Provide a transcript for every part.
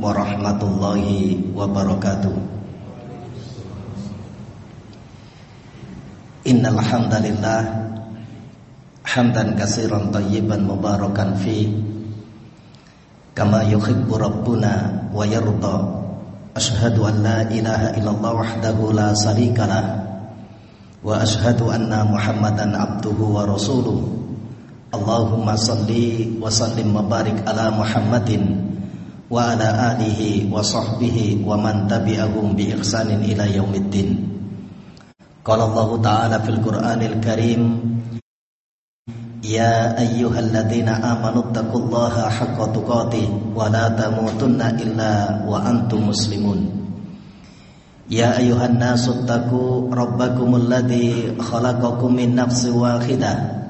warahmatullahi wabarakatuh. Innal hamdalillah hamdan katsiran tayyiban mubarakan fi kama yuhibbu rabbuna wa yarda. Ashhadu an la ilaha illallah wahdahu la syarikalah wa ashhadu anna muhammadan abduhu wa rasuluh. Allahumma salli wa sallim wa barik ala Muhammadin wa ala alihi wa sahbihi wa man tabi'ahum bi ihsanin ila yaumiddin. Qala Allah Ta'ala fil Qur'anil Karim Ya ayyuhalladzina amanu taqullaha haqqa tuqatih wa la tamutunna illa wa antum muslimun. Ya ayyuhan nasu taqu rabbakumul khalaqakum min nafsin wahidah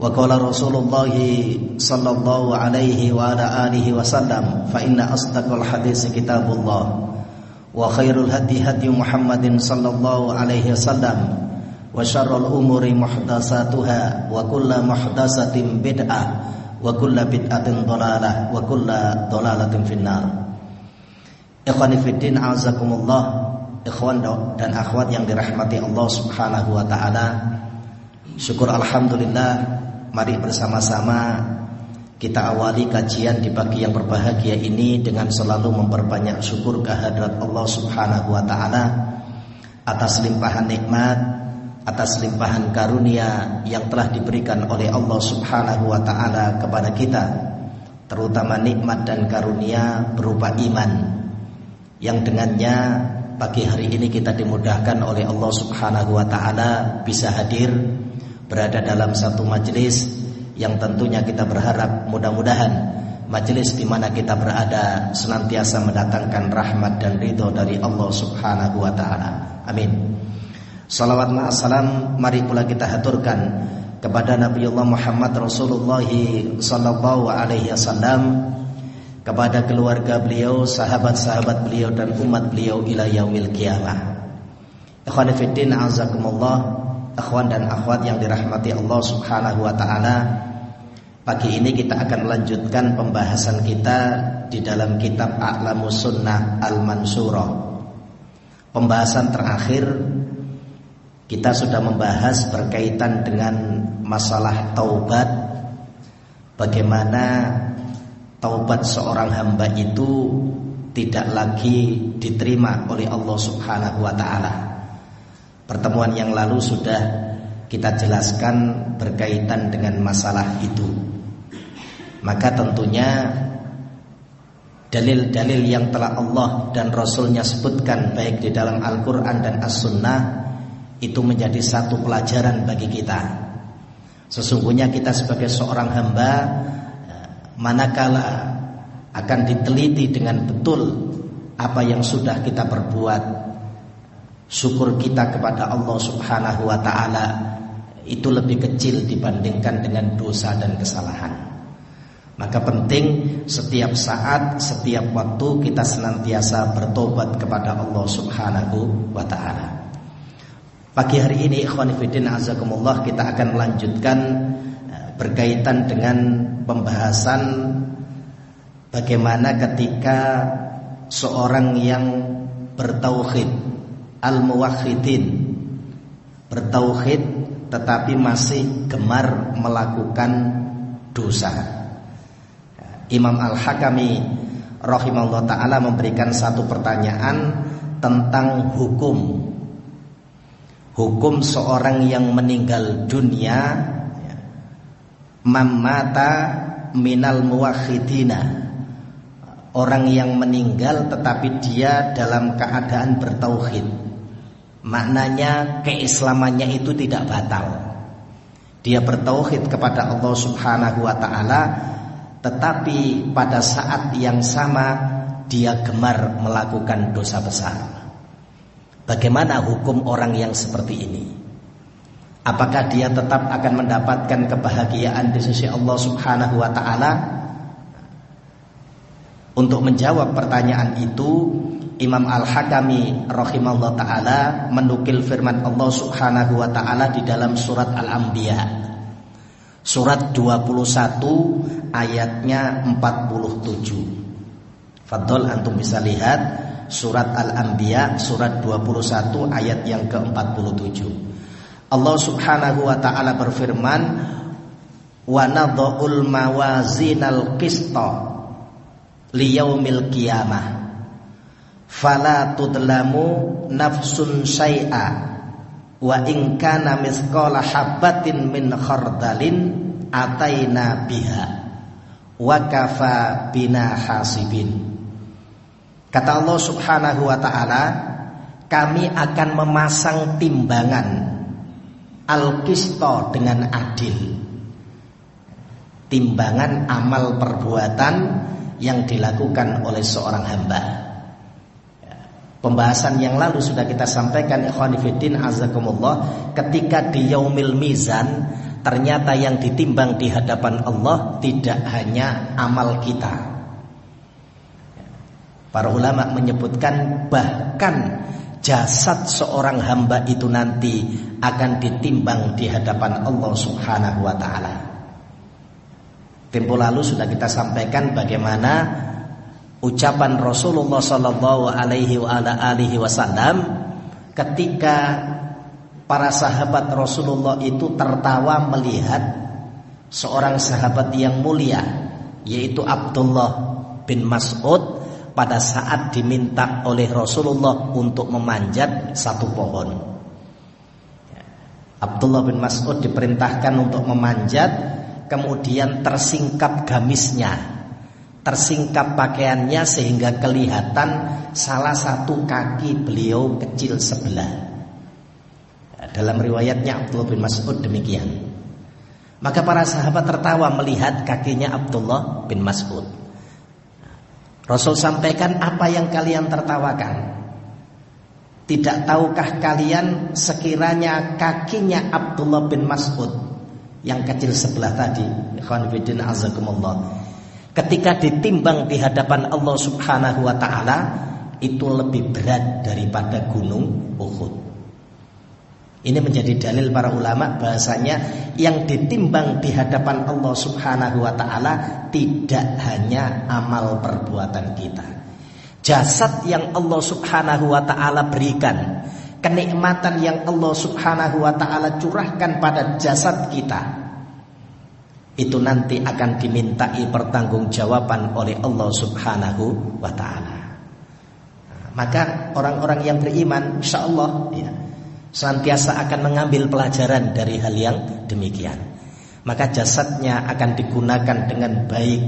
Wa qala Rasulullah sallallahu alaihi wa ala alihi wasallam fa inna asdaqal hadis kitabullah wa khairul hadi hadi Muhammadin sallallahu alaihi wasallam wa syarrul umuri muhdatsatuha wa kullu muhdatsatin bid'ah wa kullu bid'atin dhalalah wa kullu dhalalatin finnar Ikhwani fiddin azakumullah ikhwan dan akhwat yang dirahmati Allah Subhanahu wa taala Syukur alhamdulillah Mari bersama-sama kita awali kajian di pagi yang berbahagia ini dengan selalu memperbanyak syukur kehadirat Allah Subhanahu wa taala atas limpahan nikmat, atas limpahan karunia yang telah diberikan oleh Allah Subhanahu wa taala kepada kita, terutama nikmat dan karunia berupa iman yang dengannya pagi hari ini kita dimudahkan oleh Allah Subhanahu wa taala bisa hadir berada dalam satu majelis yang tentunya kita berharap mudah-mudahan majelis di mana kita berada senantiasa mendatangkan rahmat dan ridho dari Allah Subhanahu wa taala. Amin. Salawat salam mari pula kita haturkan kepada Nabiullah Muhammad Rasulullah sallallahu alaihi wasallam kepada keluarga beliau, sahabat-sahabat beliau dan umat beliau ila yaumil qiyamah. Ikhwan fillah azakumullah Akhwan dan akhwat yang dirahmati Allah Subhanahu wa taala. Pagi ini kita akan melanjutkan pembahasan kita di dalam kitab A'lamus Sunnah Al-Mansurah. Pembahasan terakhir kita sudah membahas berkaitan dengan masalah taubat bagaimana taubat seorang hamba itu tidak lagi diterima oleh Allah Subhanahu wa taala. Pertemuan yang lalu sudah kita jelaskan berkaitan dengan masalah itu. Maka tentunya dalil-dalil yang telah Allah dan Rasulnya sebutkan baik di dalam Al-Quran dan As-Sunnah itu menjadi satu pelajaran bagi kita. Sesungguhnya kita sebagai seorang hamba manakala akan diteliti dengan betul apa yang sudah kita perbuat syukur kita kepada Allah Subhanahu wa taala itu lebih kecil dibandingkan dengan dosa dan kesalahan. Maka penting setiap saat, setiap waktu kita senantiasa bertobat kepada Allah Subhanahu wa taala. Pagi hari ini ikhwan fillah azakumullah kita akan melanjutkan eh, berkaitan dengan pembahasan bagaimana ketika seorang yang bertauhid al-muwahhidin bertauhid tetapi masih gemar melakukan dosa. Imam Al-Hakami rahimahullah taala memberikan satu pertanyaan tentang hukum. Hukum seorang yang meninggal dunia mamata minal muwahhidina orang yang meninggal tetapi dia dalam keadaan bertauhid Maknanya keislamannya itu tidak batal. Dia bertauhid kepada Allah Subhanahu wa taala tetapi pada saat yang sama dia gemar melakukan dosa besar. Bagaimana hukum orang yang seperti ini? Apakah dia tetap akan mendapatkan kebahagiaan di sisi Allah Subhanahu wa taala? Untuk menjawab pertanyaan itu, Imam Al-Hakami rahimahullah taala menukil firman Allah Subhanahu wa taala di dalam surat Al-Anbiya. Surat 21 ayatnya 47. Fadol antum bisa lihat surat Al-Anbiya surat 21 ayat yang ke-47. Allah Subhanahu wa taala berfirman wa nadhul mawazinal qista liyaumil qiyamah fala tudlamu nafsun syai'a wa in kana mithqala habatin min khardalin ataina biha wa kafa bina hasibin. Kata Allah Subhanahu wa taala kami akan memasang timbangan al-qista dengan adil. Timbangan amal perbuatan yang dilakukan oleh seorang hamba Pembahasan yang lalu sudah kita sampaikan ikhwanifidin azakumullah ketika di yaumil mizan ternyata yang ditimbang di hadapan Allah tidak hanya amal kita. Para ulama menyebutkan bahkan jasad seorang hamba itu nanti akan ditimbang di hadapan Allah Subhanahu wa taala. Tempo lalu sudah kita sampaikan bagaimana ucapan Rasulullah Sallallahu Alaihi Wasallam ketika para sahabat Rasulullah itu tertawa melihat seorang sahabat yang mulia yaitu Abdullah bin Mas'ud pada saat diminta oleh Rasulullah untuk memanjat satu pohon. Abdullah bin Mas'ud diperintahkan untuk memanjat kemudian tersingkap gamisnya tersingkap pakaiannya sehingga kelihatan salah satu kaki beliau kecil sebelah. Dalam riwayatnya Abdullah bin Mas'ud demikian. Maka para sahabat tertawa melihat kakinya Abdullah bin Mas'ud. Rasul sampaikan apa yang kalian tertawakan? Tidak tahukah kalian sekiranya kakinya Abdullah bin Mas'ud yang kecil sebelah tadi, ikhwan fillah azakumullah Ketika ditimbang di hadapan Allah Subhanahu wa taala itu lebih berat daripada gunung Uhud. Ini menjadi dalil para ulama bahasanya yang ditimbang di hadapan Allah Subhanahu wa taala tidak hanya amal perbuatan kita. Jasad yang Allah Subhanahu wa taala berikan, kenikmatan yang Allah Subhanahu wa taala curahkan pada jasad kita itu nanti akan dimintai pertanggungjawaban oleh Allah Subhanahu wa taala. maka orang-orang yang beriman insyaallah ya senantiasa akan mengambil pelajaran dari hal yang demikian. Maka jasadnya akan digunakan dengan baik.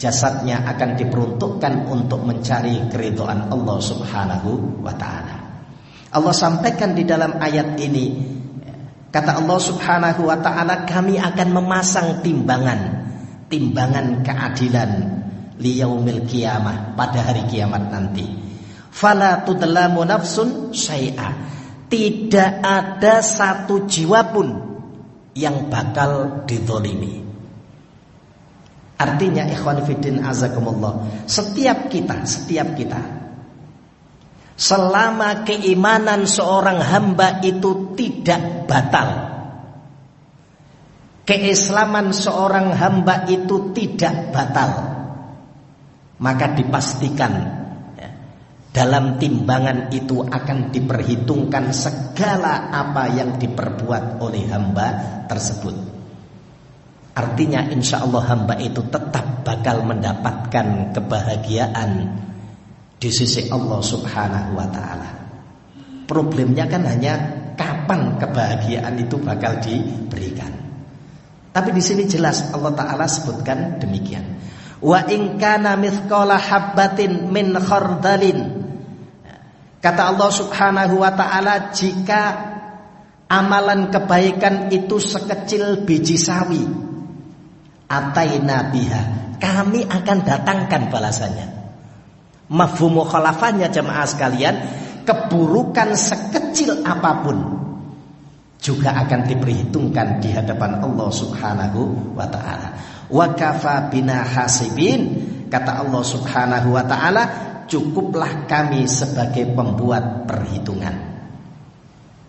Jasadnya akan diperuntukkan untuk mencari keridhaan Allah Subhanahu wa taala. Allah sampaikan di dalam ayat ini Kata Allah Subhanahu wa taala, kami akan memasang timbangan, timbangan keadilan liyaumil kiamah pada hari kiamat nanti. Fala tudlamu nafsun syai'a. Tidak ada satu jiwa pun yang bakal didolimi. Artinya ikhwan fiddin azakumullah, setiap kita, setiap kita selama keimanan seorang hamba itu tidak batal. Keislaman seorang hamba itu tidak batal. Maka dipastikan ya, dalam timbangan itu akan diperhitungkan segala apa yang diperbuat oleh hamba tersebut. Artinya insya Allah hamba itu tetap bakal mendapatkan kebahagiaan di sisi Allah Subhanahu wa taala. Problemnya kan hanya kapan kebahagiaan itu bakal diberikan. Tapi di sini jelas Allah taala sebutkan demikian. Wa in kana mithqala habatin min khardalin. Kata Allah Subhanahu wa taala jika amalan kebaikan itu sekecil biji sawi ataina biha kami akan datangkan balasannya mafhum mukhalafahnya jemaah sekalian keburukan sekecil apa pun juga akan diperhitungkan di hadapan Allah Subhanahu wa taala. Wa kafa bina hasibin kata Allah Subhanahu wa taala cukuplah kami sebagai pembuat perhitungan.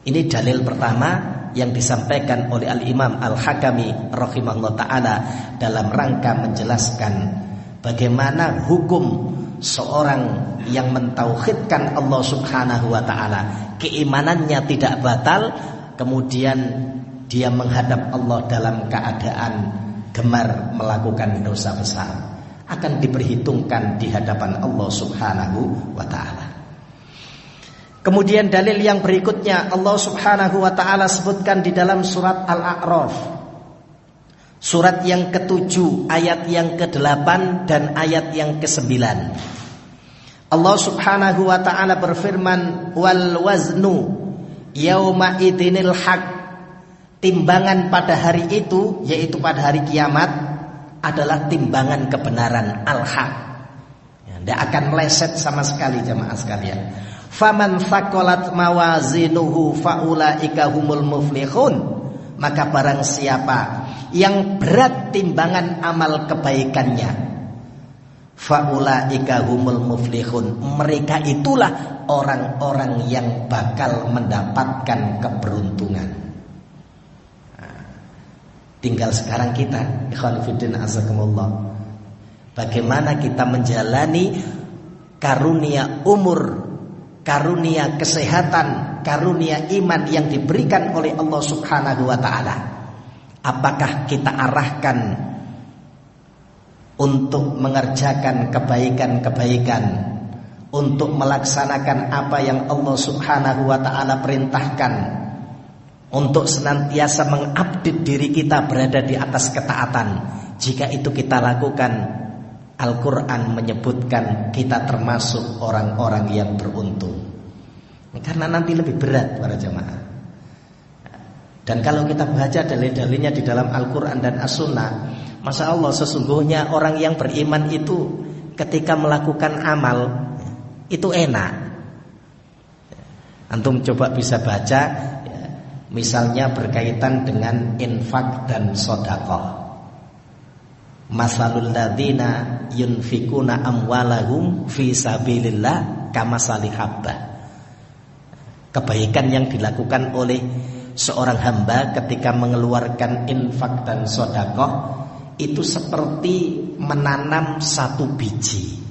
Ini dalil pertama yang disampaikan oleh Al-Imam Al-Hakami rahimahullah taala dalam rangka menjelaskan bagaimana hukum seorang yang mentauhidkan Allah Subhanahu wa taala, keimanannya tidak batal kemudian dia menghadap Allah dalam keadaan gemar melakukan dosa besar akan diperhitungkan di hadapan Allah Subhanahu wa taala. Kemudian dalil yang berikutnya Allah Subhanahu wa taala sebutkan di dalam surat Al-A'raf. Surat yang ketujuh, ayat yang kedelapan dan ayat yang kesembilan. Allah Subhanahu wa taala berfirman, "Wal waznu yauma idinil haq. Timbangan pada hari itu yaitu pada hari kiamat adalah timbangan kebenaran al-haq. Ya, tidak akan meleset sama sekali jemaah sekalian. Faman fakolat mawazinuhu faulaika humul muflihun. Maka barang siapa yang berat timbangan amal kebaikannya faulaika humul muflihun mereka itulah orang-orang yang bakal mendapatkan keberuntungan. Tinggal sekarang kita, ikhwan fillah azakumullah. Bagaimana kita menjalani karunia umur, karunia kesehatan, karunia iman yang diberikan oleh Allah Subhanahu wa taala. Apakah kita arahkan untuk mengerjakan kebaikan-kebaikan untuk melaksanakan apa yang Allah Subhanahu wa taala perintahkan untuk senantiasa mengupdate diri kita berada di atas ketaatan? Jika itu kita lakukan Al-Quran menyebutkan kita termasuk orang-orang yang beruntung. Karena nanti lebih berat para jamaah dan kalau kita baca dalil-dalilnya di dalam Al-Quran dan As-Sunnah Masya Allah sesungguhnya orang yang beriman itu ketika melakukan amal itu enak. Antum coba bisa baca ya, misalnya berkaitan dengan infak dan sodakoh. Masalul ladina yunfikuna amwalahum fi sabilillah kama habba. Kebaikan yang dilakukan oleh seorang hamba ketika mengeluarkan infak dan sodakoh itu seperti menanam satu biji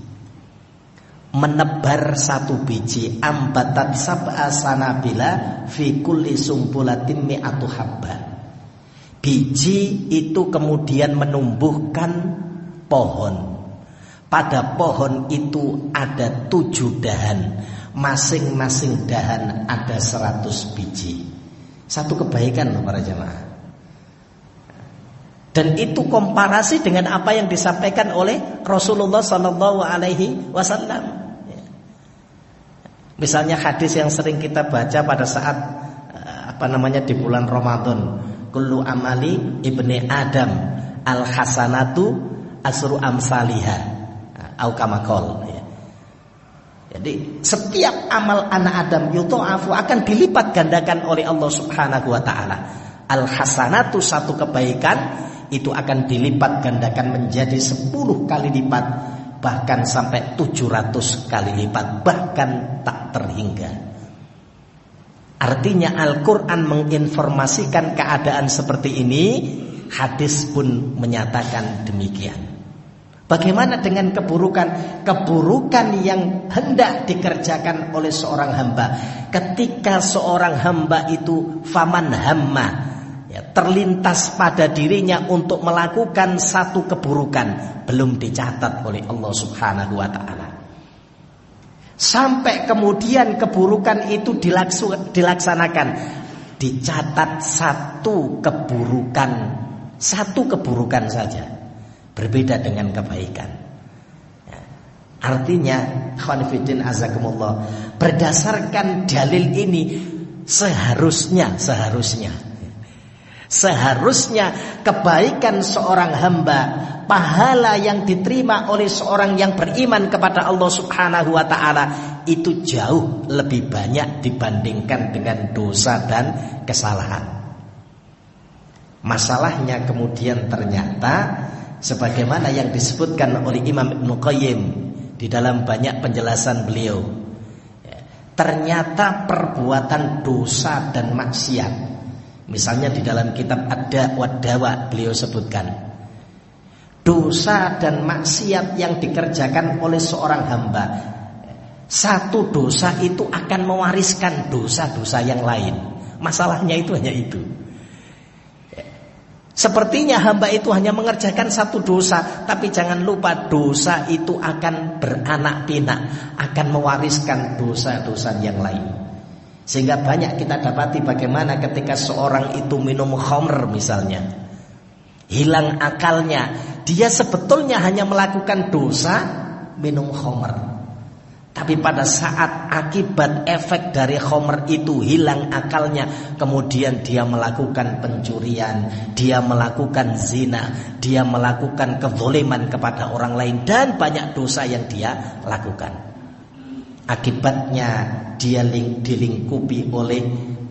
menebar satu biji ambatat sab'a sanabila fi kulli sumbulatin mi'atu habba. Biji itu kemudian menumbuhkan pohon. Pada pohon itu ada tujuh dahan. Masing-masing dahan ada seratus biji. Satu kebaikan loh para jemaah. Dan itu komparasi dengan apa yang disampaikan oleh Rasulullah Sallallahu Alaihi Wasallam. Misalnya hadis yang sering kita baca pada saat eh, apa namanya di bulan Ramadan, kullu amali ibni Adam al hasanatu asru amsaliha au kamakol. Jadi setiap amal anak Adam yuto'afu akan dilipat gandakan oleh Allah Subhanahu wa taala. Al hasanatu satu kebaikan itu akan dilipat gandakan menjadi sepuluh kali lipat bahkan sampai 700 kali lipat bahkan tak terhingga artinya Al-Quran menginformasikan keadaan seperti ini hadis pun menyatakan demikian Bagaimana dengan keburukan? Keburukan yang hendak dikerjakan oleh seorang hamba. Ketika seorang hamba itu Faman hamma ya, terlintas pada dirinya untuk melakukan satu keburukan belum dicatat oleh Allah Subhanahu wa taala. Sampai kemudian keburukan itu dilaksanakan dicatat satu keburukan satu keburukan saja berbeda dengan kebaikan. Ya, artinya khonfidin azakumullah berdasarkan dalil ini seharusnya seharusnya Seharusnya kebaikan seorang hamba, pahala yang diterima oleh seorang yang beriman kepada Allah Subhanahu wa taala itu jauh lebih banyak dibandingkan dengan dosa dan kesalahan. Masalahnya kemudian ternyata sebagaimana yang disebutkan oleh Imam Ibn Qayyim di dalam banyak penjelasan beliau. Ternyata perbuatan dosa dan maksiat. Misalnya di dalam kitab Ada Wadawa beliau sebutkan dosa dan maksiat yang dikerjakan oleh seorang hamba satu dosa itu akan mewariskan dosa-dosa yang lain. Masalahnya itu hanya itu. Sepertinya hamba itu hanya mengerjakan satu dosa, tapi jangan lupa dosa itu akan beranak pinak, akan mewariskan dosa-dosa yang lain. Sehingga banyak kita dapati bagaimana ketika seorang itu minum khamr misalnya, hilang akalnya, dia sebetulnya hanya melakukan dosa minum khamr. Tapi pada saat akibat efek dari Homer itu hilang akalnya Kemudian dia melakukan pencurian Dia melakukan zina Dia melakukan kezoliman kepada orang lain Dan banyak dosa yang dia lakukan. Akibatnya dia dilingkupi oleh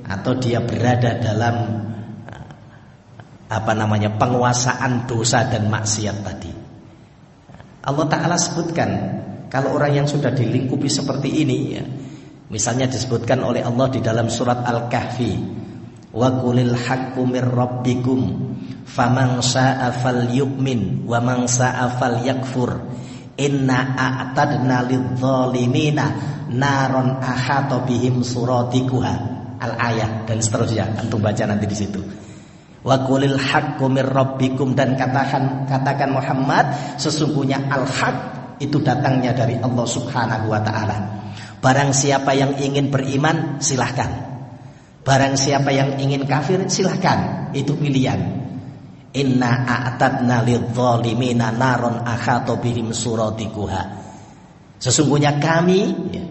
Atau dia berada dalam Apa namanya Penguasaan dosa dan maksiat tadi. Allah Ta'ala sebutkan kalau orang yang sudah dilingkupi seperti ini ya, Misalnya disebutkan oleh Allah di dalam surat Al-Kahfi Wa qulil haqqu rabbikum faman sha'a falyu'min wa man sha'a falyakfur inna a'tadna lidh-dhalimina naron ahata bihim suratikuha. Al-ayat dan seterusnya antum baca nanti di situ. Wa qulil haqqu rabbikum dan katakan katakan Muhammad sesungguhnya al-haq itu datangnya dari Allah Subhanahu wa taala. Barang siapa yang ingin beriman silahkan. Barang siapa yang ingin kafir silahkan. Itu pilihan. Inna a'tadna lidzalimina naron akhata bihim suratikuha. Sesungguhnya kami ya,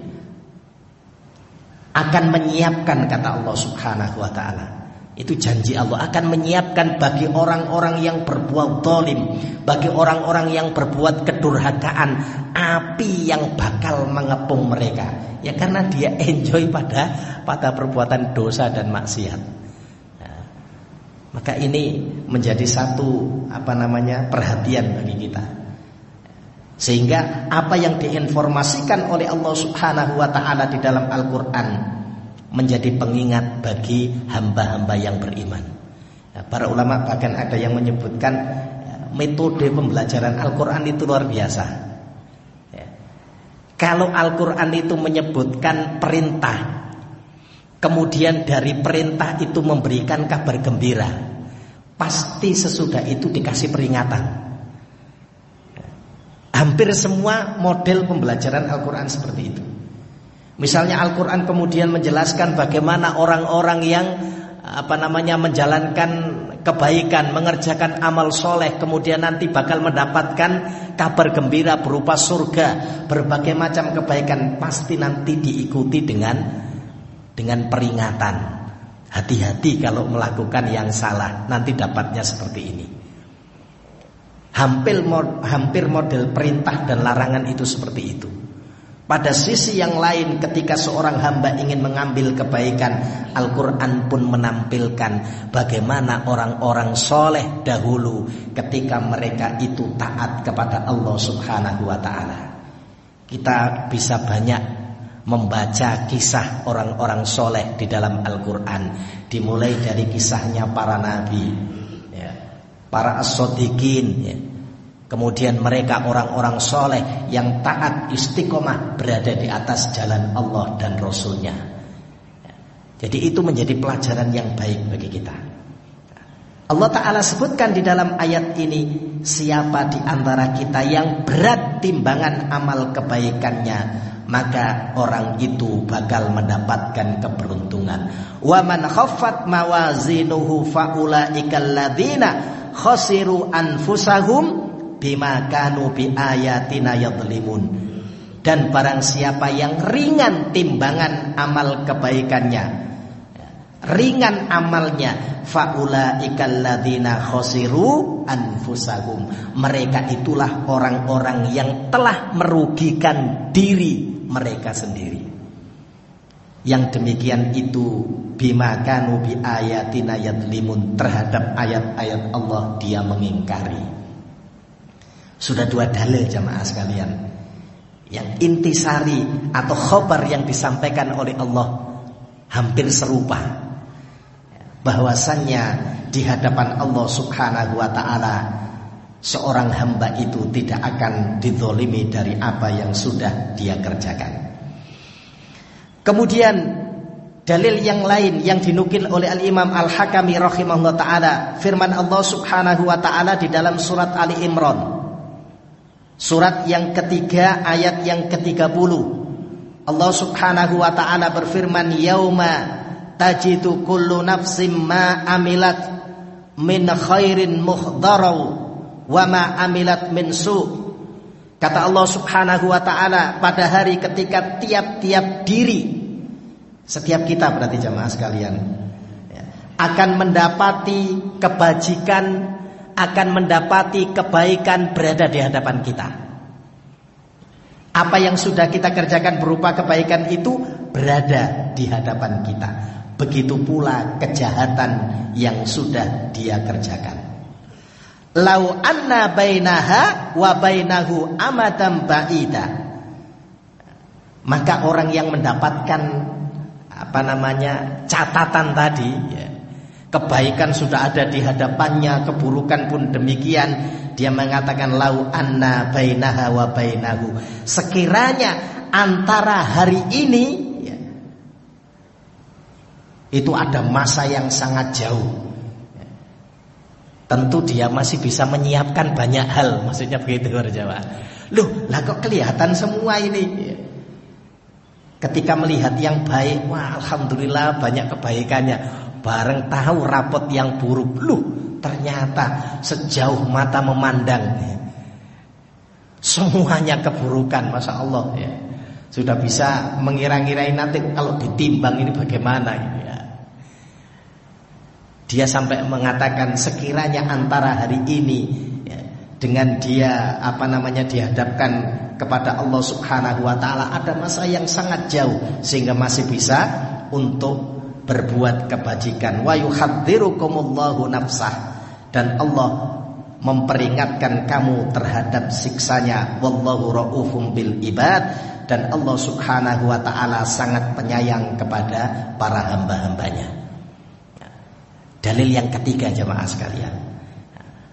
akan menyiapkan kata Allah Subhanahu wa taala itu janji Allah akan menyiapkan bagi orang-orang yang berbuat dolim Bagi orang-orang yang berbuat kedurhakaan Api yang bakal mengepung mereka. Ya karena dia enjoy pada pada perbuatan dosa dan maksiat. Nah, Maka ini menjadi satu apa namanya perhatian bagi kita. Sehingga apa yang diinformasikan oleh Allah subhanahu wa ta'ala di dalam Al-Quran menjadi pengingat bagi hamba-hamba yang beriman. Ya, para ulama bahkan ada yang menyebutkan ya, metode pembelajaran Al-Quran itu luar biasa. Ya. Kalau Al-Quran itu menyebutkan perintah, kemudian dari perintah itu memberikan kabar gembira, pasti sesudah itu dikasih peringatan. Hampir semua model pembelajaran Al-Quran seperti itu. Misalnya Al-Quran kemudian menjelaskan bagaimana orang-orang yang apa namanya menjalankan kebaikan, mengerjakan amal soleh, kemudian nanti bakal mendapatkan kabar gembira berupa surga, berbagai macam kebaikan pasti nanti diikuti dengan dengan peringatan. Hati-hati kalau melakukan yang salah, nanti dapatnya seperti ini. Hampir hampir model perintah dan larangan itu seperti itu. Pada sisi yang lain ketika seorang hamba ingin mengambil kebaikan Al-Quran pun menampilkan bagaimana orang-orang soleh dahulu Ketika mereka itu taat kepada Allah subhanahu wa ta'ala. Kita bisa banyak membaca kisah orang-orang soleh di dalam Al-Quran Dimulai dari kisahnya para nabi ya, Para as-sodikin ya, Kemudian mereka orang-orang soleh yang taat istiqomah berada di atas jalan Allah dan Rasulnya. Jadi itu menjadi pelajaran yang baik bagi kita. Allah Ta'ala sebutkan di dalam ayat ini Siapa di antara kita yang berat timbangan amal kebaikannya Maka orang itu bakal mendapatkan keberuntungan Wa man khaffat mawazinuhu fa'ulaikal khasiru anfusahum bima kanu bi ayatina yadhlimun dan barang siapa yang ringan timbangan amal kebaikannya ringan amalnya faula ikalladzina khosiru anfusahum mereka itulah orang-orang yang telah merugikan diri mereka sendiri. Yang demikian itu bima kanu bi ayatina yadlimun terhadap ayat-ayat Allah dia mengingkari. Sudah dua dalil jamaah sekalian. Yang intisari atau khobar yang disampaikan oleh Allah hampir serupa. Bahwasannya di hadapan Allah Subhanahu wa taala seorang hamba itu tidak akan didolimi dari apa yang sudah dia kerjakan. Kemudian dalil yang lain yang dinukil oleh Al-Imam Al-Hakami rahimahullah taala firman Allah Subhanahu wa taala di dalam surat Ali Imran. Surat yang ketiga ayat yang ke-30. Allah Subhanahu wa taala berfirman yauma tajidu kullu nafsim ma amilat min khairin muhdarau wa ma amilat min su. Kata Allah Subhanahu wa taala pada hari ketika tiap-tiap diri setiap kita berarti jamaah sekalian ya, akan mendapati kebajikan akan mendapati kebaikan berada di hadapan kita. Apa yang sudah kita kerjakan berupa kebaikan itu berada di hadapan kita. Begitu pula kejahatan yang sudah dia kerjakan. Lau anna bainaha wa bainahu amadam ba'ida. Maka orang yang mendapatkan apa namanya catatan tadi ya, kebaikan sudah ada di hadapannya, keburukan pun demikian. Dia mengatakan lau anna bainaha wa bainahu. Sekiranya antara hari ini ya, itu ada masa yang sangat jauh. Tentu dia masih bisa menyiapkan banyak hal. Maksudnya begitu orang Jawa. Loh lah kok kelihatan semua ini? Ketika melihat yang baik Wah Alhamdulillah banyak kebaikannya Bareng tahu rapot yang buruk. Loh ternyata sejauh mata memandang Semuanya keburukan Masya Allah ya. Sudah bisa mengira-ngirai nanti Kalau ditimbang ini bagaimana ya. Dia sampai mengatakan sekiranya antara hari ini ya, dengan dia apa namanya dihadapkan kepada Allah Subhanahu wa taala ada masa yang sangat jauh sehingga masih bisa untuk berbuat kebajikan. Wa yuhadzirukumullahu nafsah dan Allah memperingatkan kamu terhadap siksanya wallahu raufum bil ibad dan Allah Subhanahu wa taala sangat penyayang kepada para hamba-hambanya. Dalil yang ketiga jemaah sekalian.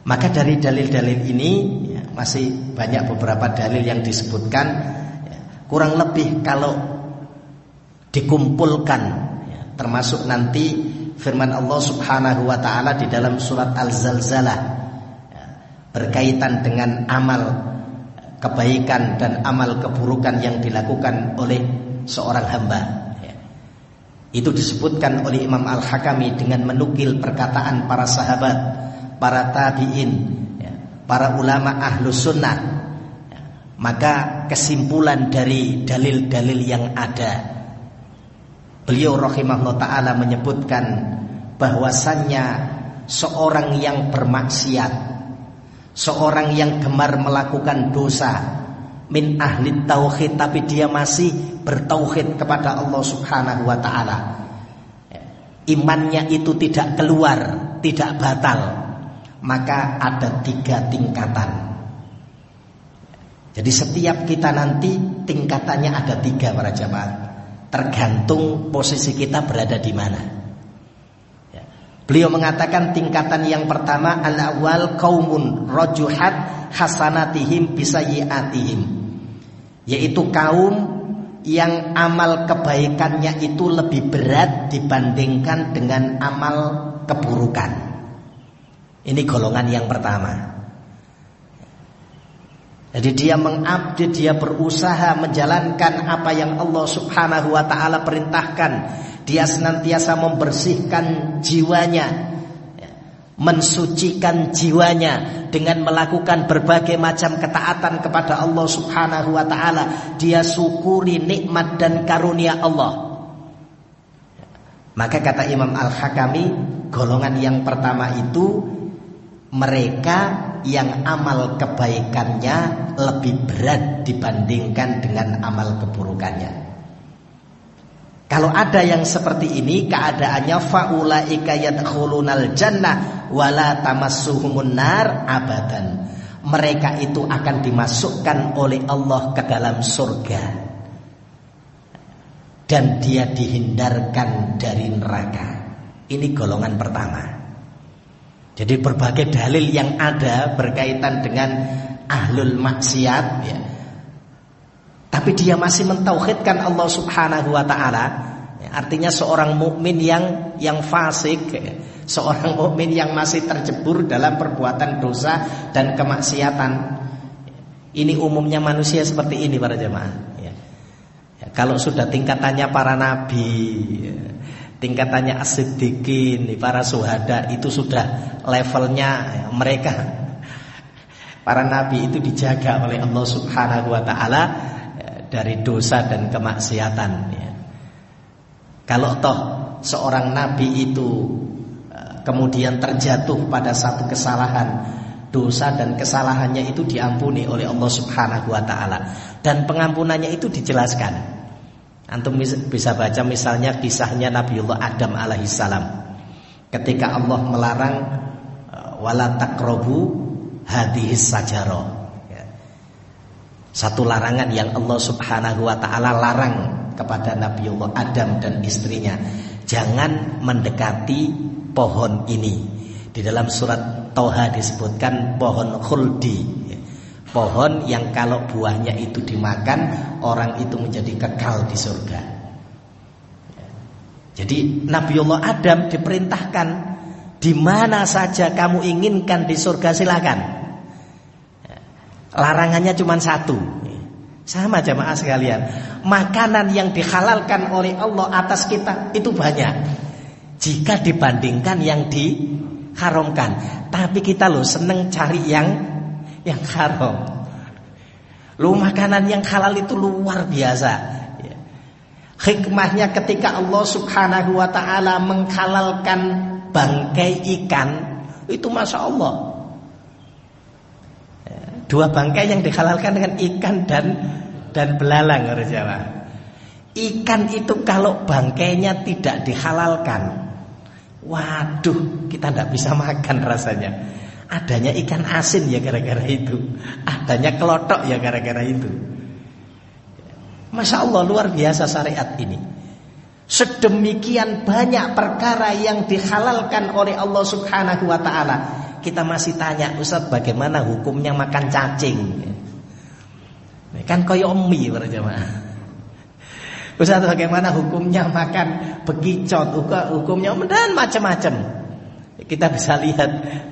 Maka dari dalil-dalil ini ya, masih banyak beberapa dalil yang disebutkan ya, kurang lebih kalau dikumpulkan termasuk nanti firman Allah Subhanahu wa taala di dalam surat Al-Zalzalah ya, berkaitan dengan amal kebaikan dan amal keburukan yang dilakukan oleh seorang hamba. Itu disebutkan oleh Imam Al-Hakami dengan menukil perkataan para sahabat, para tabi'in, ya, para ulama ahlu sunnah. Ya, maka kesimpulan dari dalil-dalil yang ada, beliau rahimahullah ta'ala menyebutkan bahwasannya seorang yang bermaksiat, seorang yang gemar melakukan dosa, min ahli tauhid tapi dia masih bertauhid kepada Allah Subhanahu wa taala. Imannya itu tidak keluar, tidak batal. Maka ada tiga tingkatan. Jadi setiap kita nanti tingkatannya ada tiga para jamaah. Tergantung posisi kita berada di mana. Ya. Beliau mengatakan tingkatan yang pertama al-awwal kaumun rojuhat hasanatihim bisayiatihim. Yaitu kaum yang amal kebaikannya itu lebih berat dibandingkan dengan amal keburukan. Ini golongan yang pertama. Jadi dia mengabdi, dia berusaha menjalankan apa yang Allah Subhanahu wa taala perintahkan. Dia senantiasa membersihkan jiwanya mensucikan jiwanya dengan melakukan berbagai macam ketaatan kepada Allah Subhanahu wa taala dia syukuri nikmat dan karunia Allah maka kata Imam Al-Hakami golongan yang pertama itu mereka yang amal kebaikannya lebih berat dibandingkan dengan amal keburukannya. Kalau ada yang seperti ini keadaannya faulaika yadkhulunal jannah wala tamassuhumun nar abadan. Mereka itu akan dimasukkan oleh Allah ke dalam surga. Dan dia dihindarkan dari neraka. Ini golongan pertama. Jadi berbagai dalil yang ada berkaitan dengan ahlul maksiat ya, tapi dia masih mentauhidkan Allah Subhanahu wa taala. Ya, artinya seorang mukmin yang yang fasik, ya, seorang mukmin yang masih terjebur dalam perbuatan dosa dan kemaksiatan. Ini umumnya manusia seperti ini para jemaah. Ya. Ya, kalau sudah tingkatannya para nabi, ya, tingkatannya as-siddiqin, para suhada itu sudah levelnya ya, mereka para nabi itu dijaga oleh Allah Subhanahu wa taala dari dosa dan kemaksiatan ya. Kalau toh seorang nabi itu e, kemudian terjatuh pada satu kesalahan dosa dan kesalahannya itu diampuni oleh Allah Subhanahu wa taala dan pengampunannya itu dijelaskan. Antum bisa baca misalnya kisahnya Nabiullah Adam alaihissalam ketika Allah melarang e, wala takrobu hadhis sajarah satu larangan yang Allah Subhanahu wa taala larang kepada Nabiullah Adam dan istrinya, jangan mendekati pohon ini. Di dalam surat Toha disebutkan pohon khuldi. Pohon yang kalau buahnya itu dimakan, orang itu menjadi kekal di surga. Jadi Nabiullah Adam diperintahkan di mana saja kamu inginkan di surga silakan. Larangannya cuma satu. Sama jamaah sekalian. Makanan yang dihalalkan oleh Allah atas kita itu banyak. Jika dibandingkan yang diharamkan. Tapi kita loh seneng cari yang yang haram. Lu makanan yang halal itu luar biasa. Hikmahnya ketika Allah subhanahu wa ta'ala menghalalkan bangkai ikan. Itu Masya Allah Dua bangkai yang dihalalkan dengan ikan dan dan belalang Jawa. Ikan itu kalau bangkainya tidak dihalalkan, waduh kita tidak bisa makan rasanya. Adanya ikan asin ya gara-gara itu, adanya kelotok ya gara-gara itu. Masya Allah luar biasa syariat ini. Sedemikian banyak perkara yang dihalalkan oleh Allah Subhanahu wa taala. Kita masih tanya Ustaz bagaimana hukumnya makan cacing? Kan koyo mie para jemaah Ustaz bagaimana hukumnya makan bekicot Hukumnya dan macam-macam Kita bisa lihat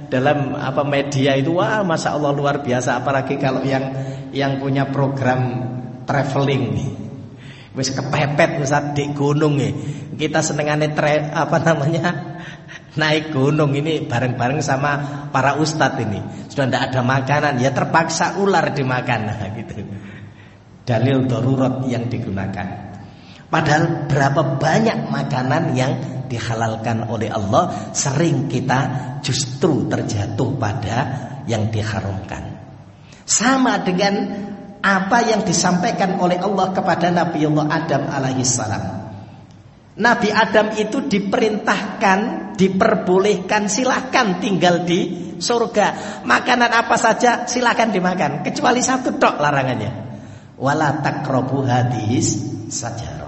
dalam apa media itu Wah Masya Allah luar biasa. Apalagi kalau yang yang punya program traveling Wis kepepet Ustaz di gunung nih. Kita senengane tre, apa namanya? naik gunung ini bareng-bareng sama para ustadz ini. Sudah tidak ada makanan. Ya terpaksa ular dimakan. Nah, gitu. Dalil darurat yang digunakan padahal berapa banyak makanan yang dihalalkan oleh Allah sering kita justru terjatuh pada yang diharamkan sama dengan apa yang disampaikan oleh Allah kepada Nabi Allah Adam alaihissalam Nabi Adam itu diperintahkan, diperbolehkan silahkan tinggal di surga. Makanan apa saja silahkan dimakan, kecuali satu tok larangannya. Wala takrobu hadis saja.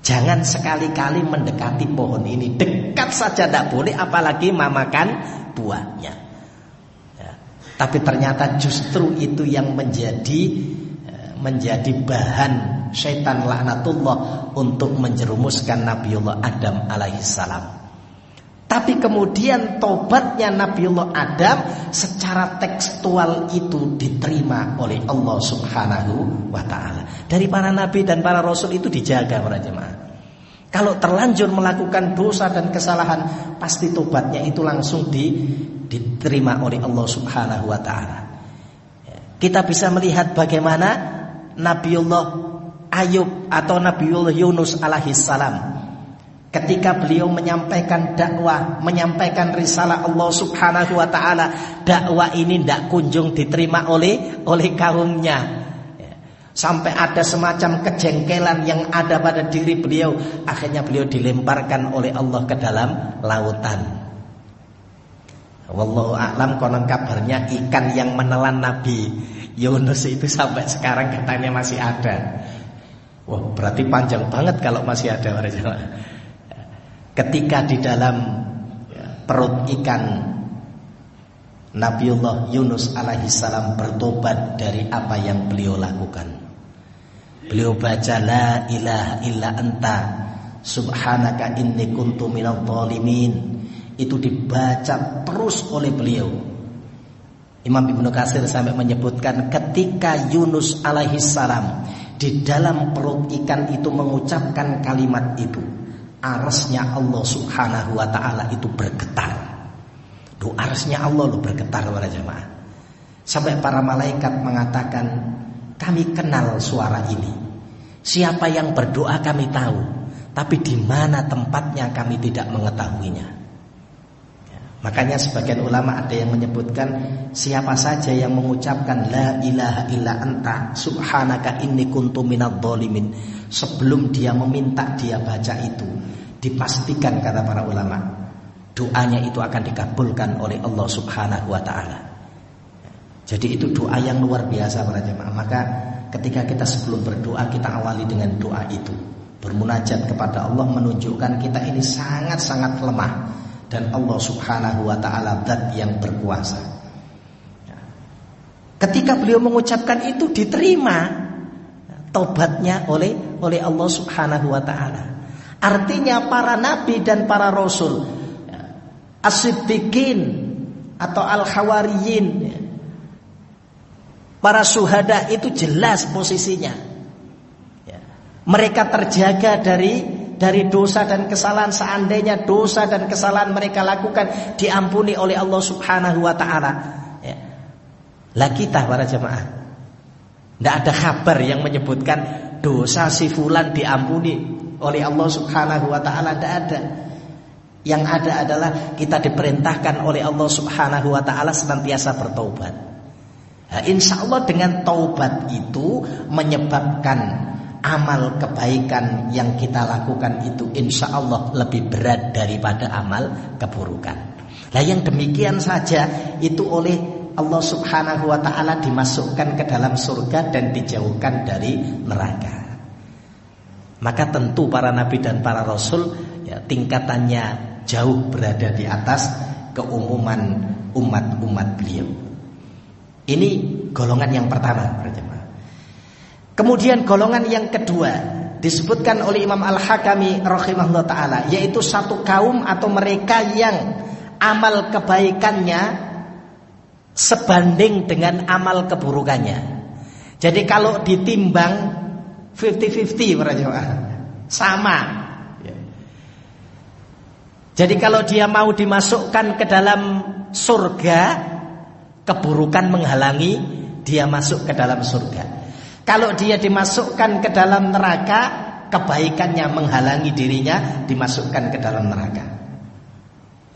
Jangan sekali-kali mendekati pohon ini Dekat saja tidak boleh Apalagi memakan buahnya ya. Tapi ternyata justru itu yang menjadi eh, Menjadi bahan syaitan laknatullah untuk menjerumuskan Nabiullah Adam alaihissalam. Tapi kemudian tobatnya Nabiullah Adam secara tekstual itu diterima oleh Allah Subhanahu wa taala. Dari para nabi dan para rasul itu dijaga para jemaah. Kalau terlanjur melakukan dosa dan kesalahan, pasti tobatnya itu langsung di, diterima oleh Allah Subhanahu wa taala. Kita bisa melihat bagaimana Nabiullah Ayub atau Nabiullah Yunus alaihissalam Ketika beliau menyampaikan dakwah, menyampaikan risalah Allah Subhanahu wa taala, dakwah ini tidak kunjung diterima oleh oleh kaumnya. Ya. Sampai ada semacam kejengkelan yang ada pada diri beliau, akhirnya beliau dilemparkan oleh Allah ke dalam lautan. Wallahu a'lam konon kabarnya ikan yang menelan Nabi Yunus itu sampai sekarang katanya masih ada. Wah, berarti panjang banget kalau masih ada jemaah ketika di dalam ya, perut ikan Nabiullah Yunus alaihissalam bertobat dari apa yang beliau lakukan. Beliau baca la ilaha illa anta subhanaka inni kuntu dhalimin. Itu dibaca terus oleh beliau. Imam Ibnu Katsir sampai menyebutkan ketika Yunus alaihissalam di dalam perut ikan itu mengucapkan kalimat itu arasnya Allah subhanahu wa ta'ala itu bergetar. Doa arasnya Allah lu bergetar para jemaah Sampai para malaikat mengatakan Kami kenal suara ini. Siapa yang berdoa kami tahu Tapi di mana tempatnya kami tidak mengetahuinya. Ya, Makanya sebagian ulama ada yang menyebutkan Siapa saja yang mengucapkan La ilaha illa anta Subhanaka inni kuntu minad dholimin Sebelum dia meminta dia baca itu Dipastikan kata para ulama Doanya itu akan dikabulkan oleh Allah subhanahu wa ta'ala. Jadi itu doa yang luar biasa para jemaah. Maka ketika kita sebelum berdoa Kita awali dengan doa itu. Bermunajat kepada Allah menunjukkan kita ini sangat-sangat lemah. Dan Allah subhanahu wa ta'ala Dat yang berkuasa. Ketika beliau mengucapkan itu diterima Tobatnya oleh oleh Allah Subhanahu wa taala. Artinya para nabi dan para rasul as-siddiqin atau al-hawariyin para suhada itu jelas posisinya. Ya. Mereka terjaga dari dari dosa dan kesalahan seandainya dosa dan kesalahan mereka lakukan diampuni oleh Allah Subhanahu wa taala. Ya. Lah kita para jemaah tidak ada kabar yang menyebutkan dosa si fulan diampuni oleh Allah Subhanahu wa taala tidak ada. Yang ada adalah kita diperintahkan oleh Allah Subhanahu wa taala senantiasa bertobat. Nah, insya Allah dengan taubat itu menyebabkan amal kebaikan yang kita lakukan itu insya Allah lebih berat daripada amal keburukan. Nah yang demikian saja itu oleh Allah subhanahu wa ta'ala dimasukkan ke dalam surga dan dijauhkan dari neraka. Maka tentu para nabi dan para rasul ya, Tingkatannya jauh berada di atas keumuman umat-umat beliau. Ini golongan yang pertama Kemudian golongan yang kedua Disebutkan oleh Imam Al-Hakami rahimahullah ta'ala Yaitu satu kaum atau mereka yang amal kebaikannya sebanding dengan amal keburukannya. Jadi kalau ditimbang 50-50 para jemaah. Sama. Ya. Jadi kalau dia mau dimasukkan ke dalam surga, keburukan menghalangi dia masuk ke dalam surga. Kalau dia dimasukkan ke dalam neraka, kebaikannya menghalangi dirinya dimasukkan ke dalam neraka.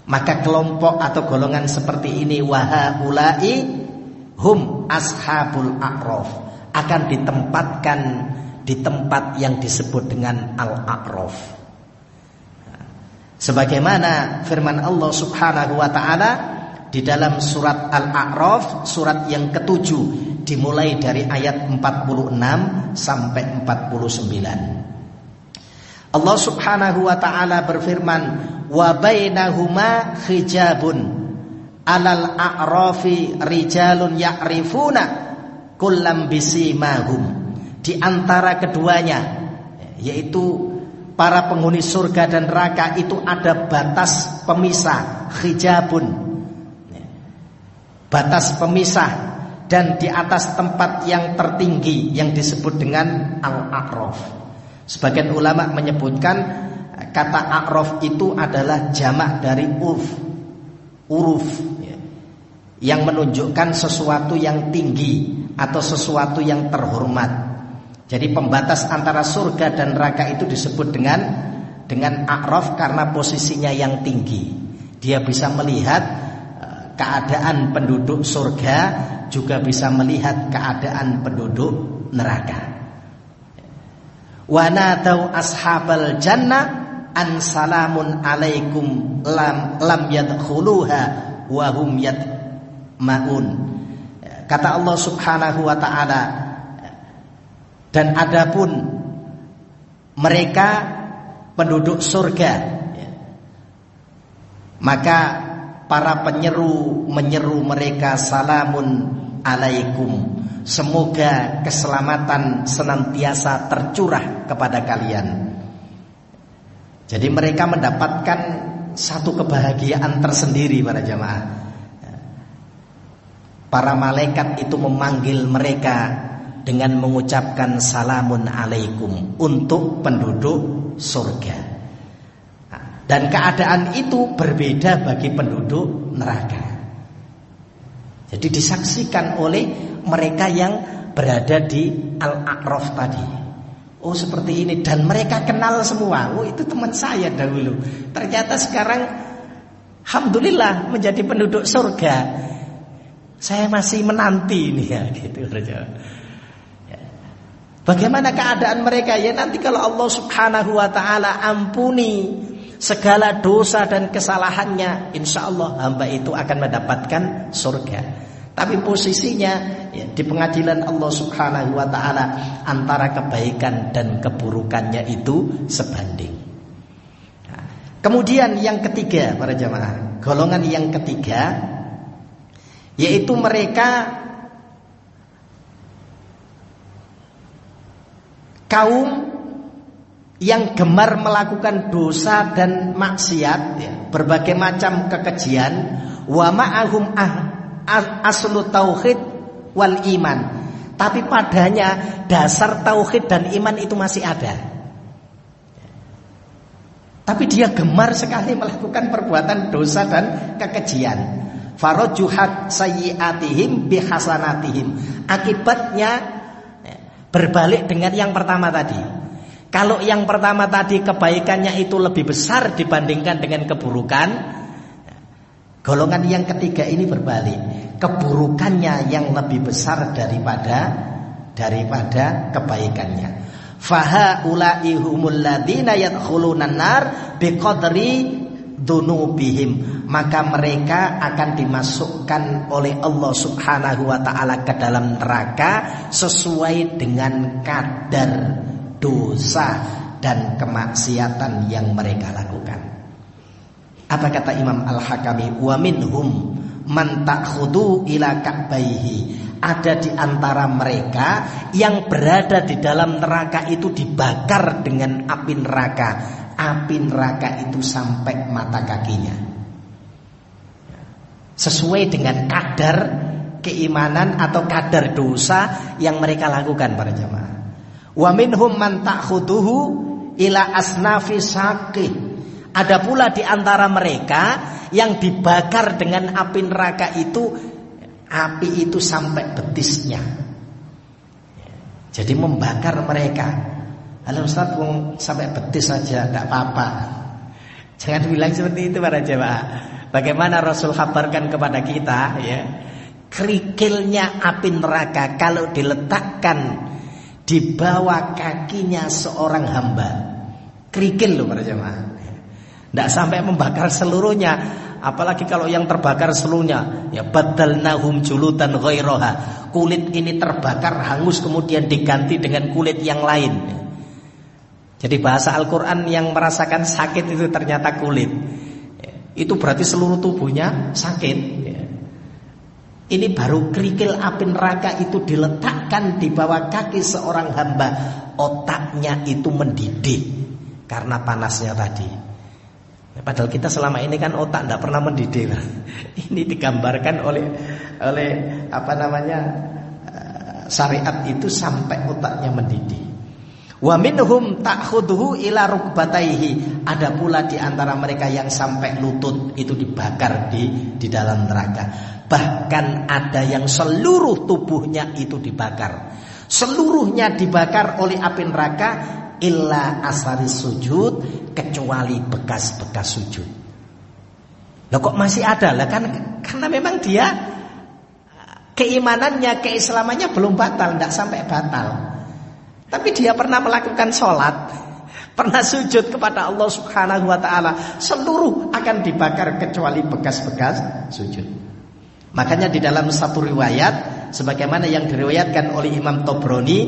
Maka kelompok atau golongan seperti ini wahulai hum ashabul a'raf akan ditempatkan di tempat yang disebut dengan al-a'raf. Sebagaimana firman Allah Subhanahu wa taala di dalam surat Al-A'raf surat yang ketujuh dimulai dari ayat 46 sampai 49. Allah Subhanahu wa taala berfirman wa bainahuma hijabun. Alal a'rafi rijalun ya'rifuna kullam bisimahum. Di antara keduanya yaitu para penghuni surga dan neraka itu ada batas pemisah hijabun. Batas pemisah. Dan di atas tempat yang tertinggi yang disebut dengan al-a'raf. Sebagian ulama menyebutkan kata a'raf itu adalah jamak dari urf uruf ya, yang menunjukkan sesuatu yang tinggi atau sesuatu yang terhormat. Jadi pembatas antara surga dan neraka itu disebut dengan dengan a'raf karena posisinya yang tinggi. Dia bisa melihat eh, keadaan penduduk surga, juga bisa melihat keadaan penduduk neraka. Wa nadau ashabal jannah an salamun alaikum lam lam yadkhuluha wa hum maun. Kata Allah Subhanahu wa taala dan adapun mereka penduduk surga maka para penyeru menyeru mereka salamun alaikum semoga keselamatan senantiasa tercurah kepada kalian jadi mereka mendapatkan satu kebahagiaan tersendiri para jamaah para malaikat itu memanggil mereka dengan mengucapkan salamun alaikum untuk penduduk surga. Dan keadaan itu berbeda bagi penduduk neraka. Jadi disaksikan oleh mereka yang berada di Al-A'raf tadi. Oh seperti ini dan mereka kenal semua. Oh itu teman saya dahulu. Ternyata sekarang Alhamdulillah menjadi penduduk surga. Saya masih menanti ini ya gitu Bagaimana keadaan mereka ya nanti kalau Allah Subhanahu wa taala ampuni segala dosa dan kesalahannya, insya Allah hamba itu akan mendapatkan surga. Tapi posisinya ya, di pengadilan Allah Subhanahu wa taala antara kebaikan dan keburukannya itu sebanding. Kemudian yang ketiga para jamaah, golongan yang ketiga yaitu mereka kaum yang gemar melakukan dosa dan maksiat ya, berbagai macam kekejian wa ma'ahum ah, aslu tauhid wal iman. Tapi padanya dasar tauhid dan iman itu masih ada. Tapi dia gemar sekali melakukan perbuatan dosa dan kekejian. Farajuhat sayyiatihim bihasanatihim. Akibatnya Berbalik dengan yang pertama tadi. Kalau yang pertama tadi kebaikannya itu lebih besar dibandingkan dengan keburukan, golongan yang ketiga ini berbalik. Keburukannya yang lebih besar daripada daripada kebaikannya. Faha ulai humul ladina yadkhuluna nar biqadri dunubihim maka mereka akan dimasukkan oleh Allah Subhanahu wa taala ke dalam neraka sesuai dengan kadar dosa dan kemaksiatan yang mereka lakukan. Apa kata Imam Al-Hakami? Wa minhum man ta'khudu ila ka'baihi. Ada di antara mereka yang berada di dalam neraka itu dibakar dengan api neraka api neraka itu sampai mata kakinya. Sesuai dengan kadar keimanan atau kadar dosa yang mereka lakukan para jemaah. Wa minhum man ta'khuduhu ila asnafi saqih. Ada pula di antara mereka yang dibakar dengan api neraka itu api itu sampai betisnya. Jadi membakar mereka Halo Ustaz, sampai betis saja, tidak apa-apa. Jangan bilang seperti itu para jemaah. Bagaimana Rasul kabarkan kepada kita ya, kerikilnya api neraka kalau diletakkan di bawah kakinya seorang hamba. Kerikil loh para jemaah. Tidak sampai membakar seluruhnya, apalagi kalau yang terbakar seluruhnya. Ya badalnahum julutan ghairaha. Kulit ini terbakar hangus kemudian diganti dengan kulit yang lain. Jadi bahasa Al-Quran yang merasakan sakit itu ternyata kulit Itu berarti seluruh tubuhnya sakit Ini baru kerikil api neraka itu diletakkan di bawah kaki seorang hamba Otaknya itu mendidih Karena panasnya tadi Padahal kita selama ini kan otak tidak pernah mendidih Ini digambarkan oleh oleh apa namanya eh, syariat itu sampai otaknya mendidih Wa minhum ta'khudhu ila rukbataihi. Ada pula di antara mereka yang sampai lutut itu dibakar di di dalam neraka. Bahkan ada yang seluruh tubuhnya itu dibakar. Seluruhnya dibakar oleh api neraka illa asari sujud kecuali bekas-bekas sujud. Loh kok masih ada lah kan karena memang dia keimanannya, keislamannya belum batal, tidak sampai batal. Tapi dia pernah melakukan sholat, pernah sujud kepada Allah Subhanahu Wa Taala, seluruh akan dibakar kecuali bekas-bekas sujud. Makanya di dalam satu riwayat, sebagaimana yang diriwayatkan oleh Imam Tobroni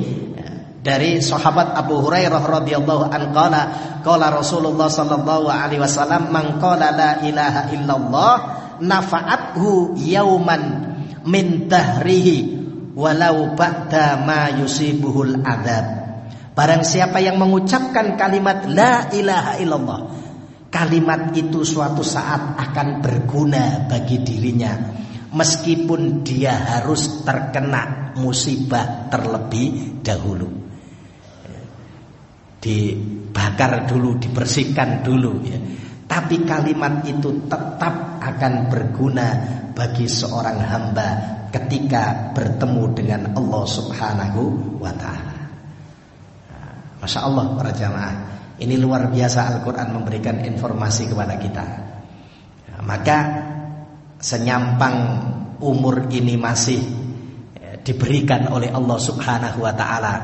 dari sahabat Abu Hurairah radhiyallahu an qala Rasulullah sallallahu alaihi wasallam man qala la ilaha illallah nafa'athu yauman min dahrihi walau ba'da ma yusibuhul adzab. Barang siapa yang mengucapkan kalimat la ilaha illallah Kalimat itu suatu saat akan berguna bagi dirinya Meskipun dia harus terkena musibah terlebih dahulu dibakar dulu, dibersihkan dulu ya. Tapi kalimat itu tetap akan berguna bagi seorang hamba ketika bertemu dengan Allah Subhanahu wa taala. Masya Allah para jamaah Ini luar biasa Al-Quran memberikan informasi kepada kita Maka Senyampang umur ini masih eh, Diberikan oleh Allah subhanahu wa ta'ala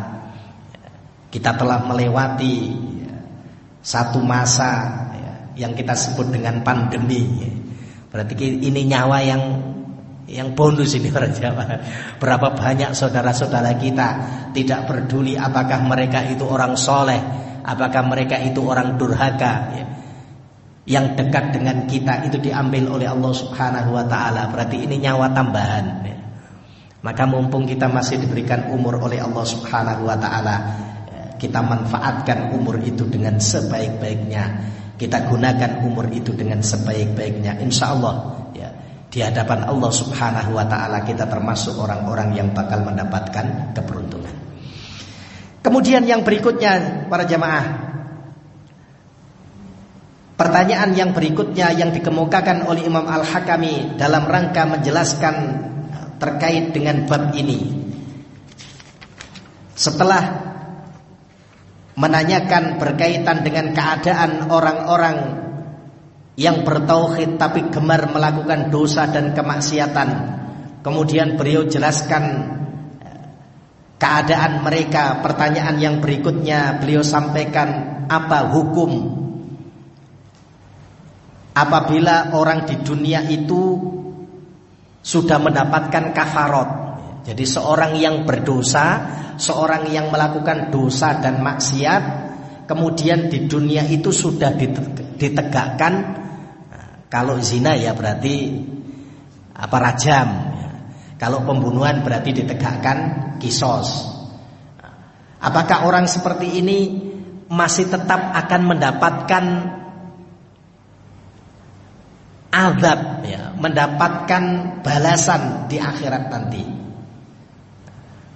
kita telah melewati ya, satu masa ya, yang kita sebut dengan pandemi. Ya. Berarti ini nyawa yang yang bonus ini jamaah. Berapa banyak saudara-saudara kita tidak peduli apakah mereka itu orang soleh, apakah mereka itu orang durhaka. Ya. Yang dekat dengan kita itu diambil oleh Allah Subhanahu Wa Taala. Berarti ini nyawa tambahan. Maka mumpung kita masih diberikan umur oleh Allah Subhanahu Wa Taala, kita manfaatkan umur itu dengan sebaik-baiknya. Kita gunakan umur itu dengan sebaik-baiknya. Insya Allah ya, di hadapan Allah Subhanahu Wa Taala kita termasuk orang-orang yang bakal mendapatkan keberuntungan. Kemudian yang berikutnya para jamaah Pertanyaan yang berikutnya yang dikemukakan oleh Imam Al-Hakami dalam rangka menjelaskan terkait dengan bab ini. Setelah menanyakan berkaitan dengan keadaan orang-orang yang bertauhid tapi gemar melakukan dosa dan kemaksiatan. Kemudian beliau jelaskan eh, keadaan mereka. Pertanyaan yang berikutnya beliau sampaikan apa hukum apabila orang di dunia itu sudah mendapatkan kafarot. Jadi seorang yang berdosa seorang yang melakukan dosa dan maksiat kemudian di dunia itu sudah ditegakkan kalau zina ya berarti apa rajam. Kalau pembunuhan berarti ditegakkan kisos. Apakah orang seperti ini masih tetap akan mendapatkan azab ya mendapatkan balasan di akhirat nanti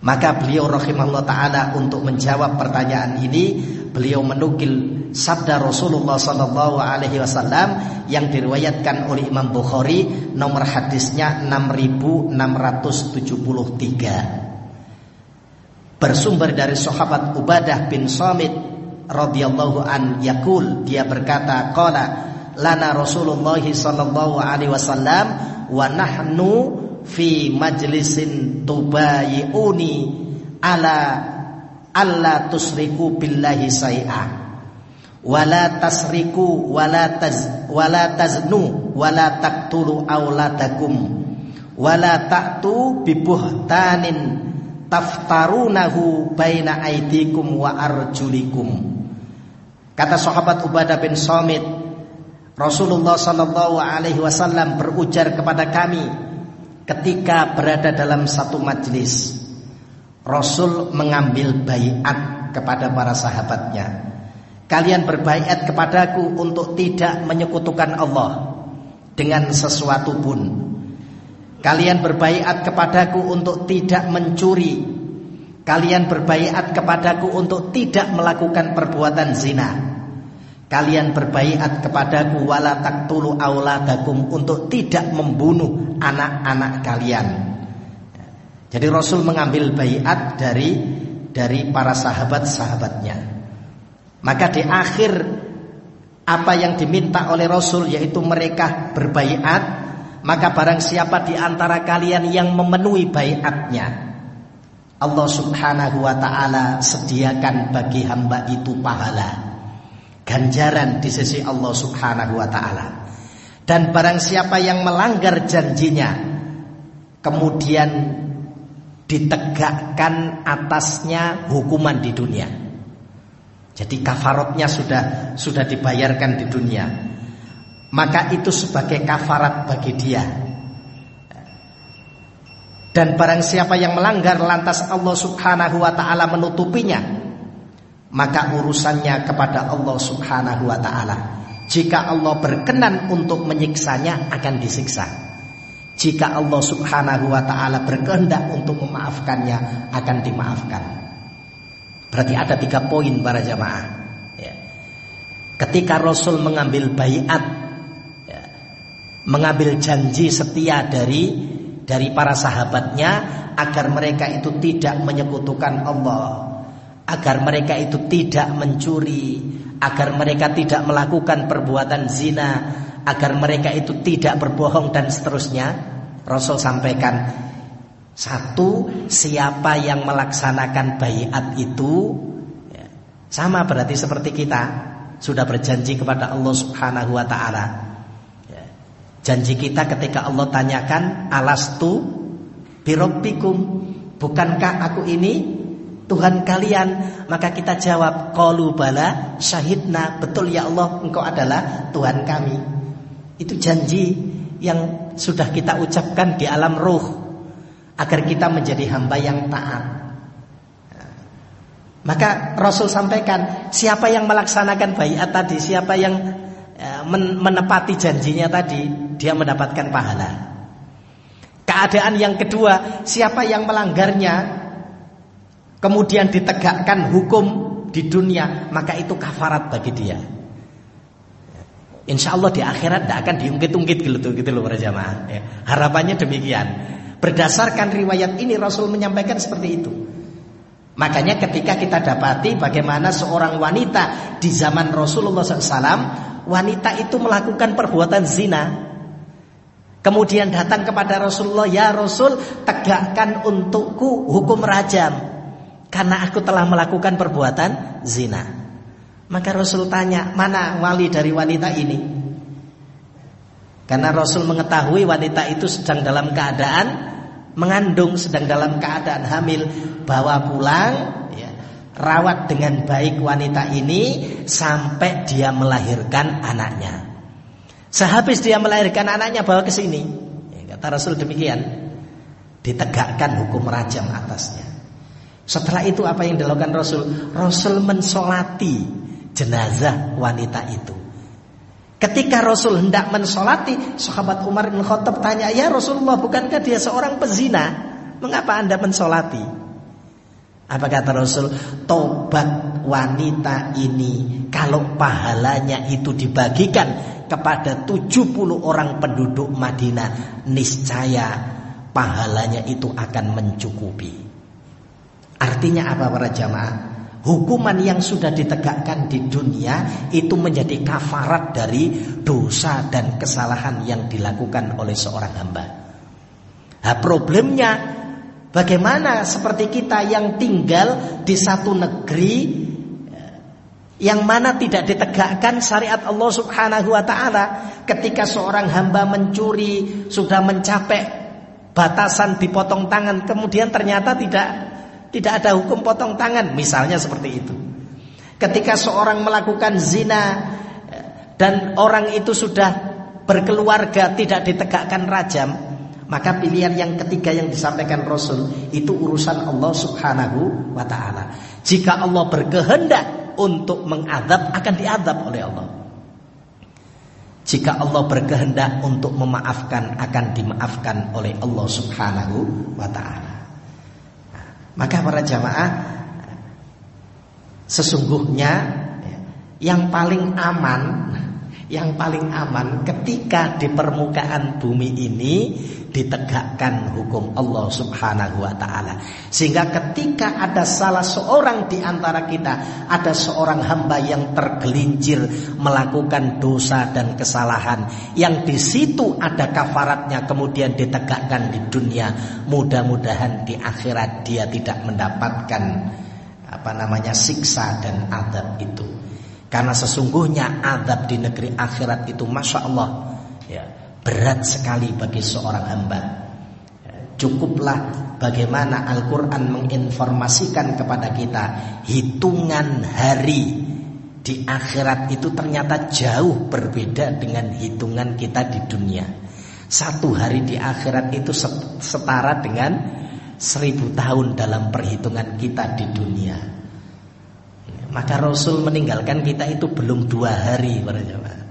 maka beliau rahimahullah taala untuk menjawab pertanyaan ini, beliau menukil sabda Rasulullah sallallahu alaihi wasallam yang diriwayatkan oleh Imam Bukhari nomor hadisnya 6673. Bersumber dari sahabat Ubadah bin Samit radhiyallahu an yakul dia berkata qala lana Rasulullah sallallahu alaihi wasallam wa nahnu fi majlisin tubayiuni ala alla tusriku billahi say'a. Wala tasriku wala taz wala taznu wala taqtulu auladakum. Wala ta'tu bibuhtanin taftarunahu baina aidikum wa arjulikum. Kata sahabat Ubadah bin Samit Rasulullah sallallahu alaihi wasallam berujar kepada kami ketika berada dalam satu majlis Rasul mengambil bayat kepada para sahabatnya. Kalian berbaiat kepadaku untuk tidak menyekutukan Allah dengan sesuatu pun. Kalian berbaiat kepadaku untuk tidak mencuri. Kalian berbaiat kepadaku untuk tidak melakukan perbuatan zina Kalian berbaiat kepadaku wala taqtulu auladakum untuk tidak membunuh anak-anak kalian. Jadi Rasul mengambil baiat dari dari para sahabat-sahabatnya. Maka di akhir apa yang diminta oleh Rasul yaitu mereka berbaiat, maka barang siapa di antara kalian yang memenuhi baiatnya, Allah Subhanahu wa taala sediakan bagi hamba itu pahala. Ganjaran di sisi Allah Subhanahu wa taala. Dan barang siapa yang melanggar janjinya kemudian ditegakkan atasnya hukuman di dunia. Jadi kafaratnya sudah sudah dibayarkan di dunia. Maka itu sebagai kafarat bagi dia. Dan barang siapa yang melanggar lantas Allah Subhanahu wa taala menutupinya, maka urusannya kepada Allah Subhanahu wa taala. Jika Allah berkenan untuk menyiksanya akan disiksa. Jika Allah subhanahu wa ta'ala berkehendak untuk memaafkannya Akan dimaafkan Berarti ada tiga poin para jamaah ya. Ketika Rasul mengambil bayat ya, Mengambil janji setia dari Dari para sahabatnya Agar mereka itu tidak menyekutukan Allah Agar mereka itu tidak mencuri. Agar mereka tidak melakukan perbuatan zina. Agar mereka itu tidak berbohong dan seterusnya. Rasul sampaikan satu siapa yang melaksanakan bayat itu ya, sama berarti seperti kita sudah berjanji kepada Allah Subhanahu wa taala. Ya, janji kita ketika Allah tanyakan alastu birabbikum bukankah aku ini Tuhan kalian maka kita jawab qalu bala syahidna betul ya Allah engkau adalah Tuhan kami itu janji yang sudah kita ucapkan di alam ruh agar kita menjadi hamba yang taat. Maka Rasul sampaikan, siapa yang melaksanakan bayat tadi, siapa yang e, menepati janjinya tadi, dia mendapatkan pahala. Keadaan yang kedua, siapa yang melanggarnya kemudian ditegakkan hukum di dunia, maka itu kafarat bagi dia. Insya Allah di akhirat tidak akan diungkit-ungkit gitu, gitu loh para jamaah. Ya. Harapannya demikian. Berdasarkan riwayat ini Rasul menyampaikan seperti itu. Makanya ketika kita dapati bagaimana seorang wanita di zaman Rasulullah SAW, wanita itu melakukan perbuatan zina. Kemudian datang kepada Rasulullah, ya Rasul tegakkan untukku hukum rajam. Karena aku telah melakukan perbuatan zina. Maka Rasul tanya, mana wali dari wanita ini? Karena Rasul mengetahui wanita itu sedang dalam keadaan mengandung, sedang dalam keadaan hamil, bawa pulang, ya, rawat dengan baik wanita ini sampai dia melahirkan anaknya. Sehabis dia melahirkan anaknya bawa ke sini. Ya, kata Rasul demikian, ditegakkan hukum rajam atasnya. Setelah itu apa yang dilakukan Rasul? Rasul mensolati jenazah wanita itu. Ketika Rasul hendak mensolati, sahabat Umar bin Khattab tanya, ya Rasulullah, bukankah dia seorang pezina? Mengapa anda mensolati? Apa kata Rasul? Tobat wanita ini kalau pahalanya itu dibagikan kepada 70 orang penduduk Madinah, niscaya pahalanya itu akan mencukupi. Artinya apa para jamaah? Hukuman yang sudah ditegakkan di dunia itu menjadi kafarat dari dosa dan kesalahan yang dilakukan oleh seorang hamba. Nah, problemnya bagaimana seperti kita yang tinggal di satu negeri yang mana tidak ditegakkan syariat Allah Subhanahu wa taala ketika seorang hamba mencuri sudah mencapai batasan dipotong tangan kemudian ternyata tidak tidak ada hukum potong tangan misalnya seperti itu. Ketika seorang melakukan zina dan orang itu sudah berkeluarga tidak ditegakkan rajam, maka pilihan yang ketiga yang disampaikan Rasul itu urusan Allah Subhanahu wa taala. Jika Allah berkehendak untuk mengadab akan diadab oleh Allah. Jika Allah berkehendak untuk memaafkan akan dimaafkan oleh Allah Subhanahu wa taala. Maka para jamaah sesungguhnya yang paling aman Yang paling aman ketika di permukaan bumi ini ditegakkan hukum Allah Subhanahu wa taala. Sehingga ketika ada salah seorang di antara kita, ada seorang hamba yang tergelincir melakukan dosa dan kesalahan yang di situ ada kafaratnya kemudian ditegakkan di dunia, mudah-mudahan di akhirat dia tidak mendapatkan apa namanya siksa dan adab itu. Karena sesungguhnya adab di negeri akhirat itu Masya Allah ya, Berat sekali bagi seorang hamba. Ya, Cukuplah bagaimana Al-Quran menginformasikan kepada kita Hitungan hari di akhirat itu ternyata jauh berbeda dengan hitungan kita di dunia. Satu hari di akhirat itu setara dengan seribu tahun dalam perhitungan kita di dunia maka Rasul meninggalkan kita itu belum dua hari para.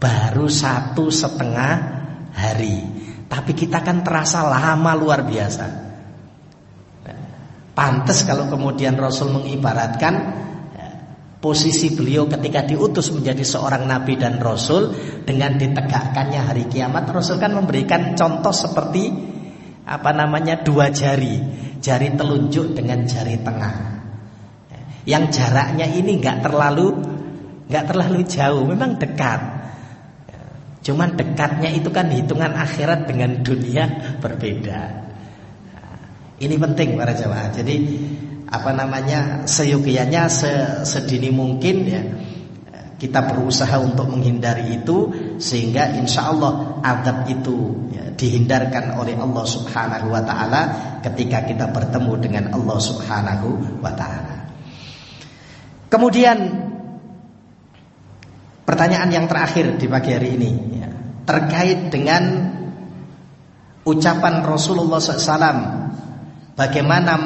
Baru satu setengah hari. Tapi kita kan terasa lama luar biasa. Pantas kalau kemudian Rasul mengibaratkan ya, posisi beliau ketika diutus menjadi seorang nabi dan rasul dengan ditegakkannya hari kiamat Rasul kan memberikan contoh seperti apa namanya dua jari, jari telunjuk dengan jari tengah yang jaraknya ini nggak terlalu nggak terlalu jauh, memang dekat. Cuman dekatnya itu kan hitungan akhirat dengan dunia berbeda. Ini penting para jamaah. Jadi apa namanya seyogianya sedini mungkin ya kita berusaha untuk menghindari itu sehingga insya Allah adab itu ya, dihindarkan oleh Allah Subhanahu Wa Taala ketika kita bertemu dengan Allah Subhanahu Wa Taala. Kemudian pertanyaan yang terakhir di pagi hari ini ya, terkait dengan ucapan Rasulullah SAW bagaimana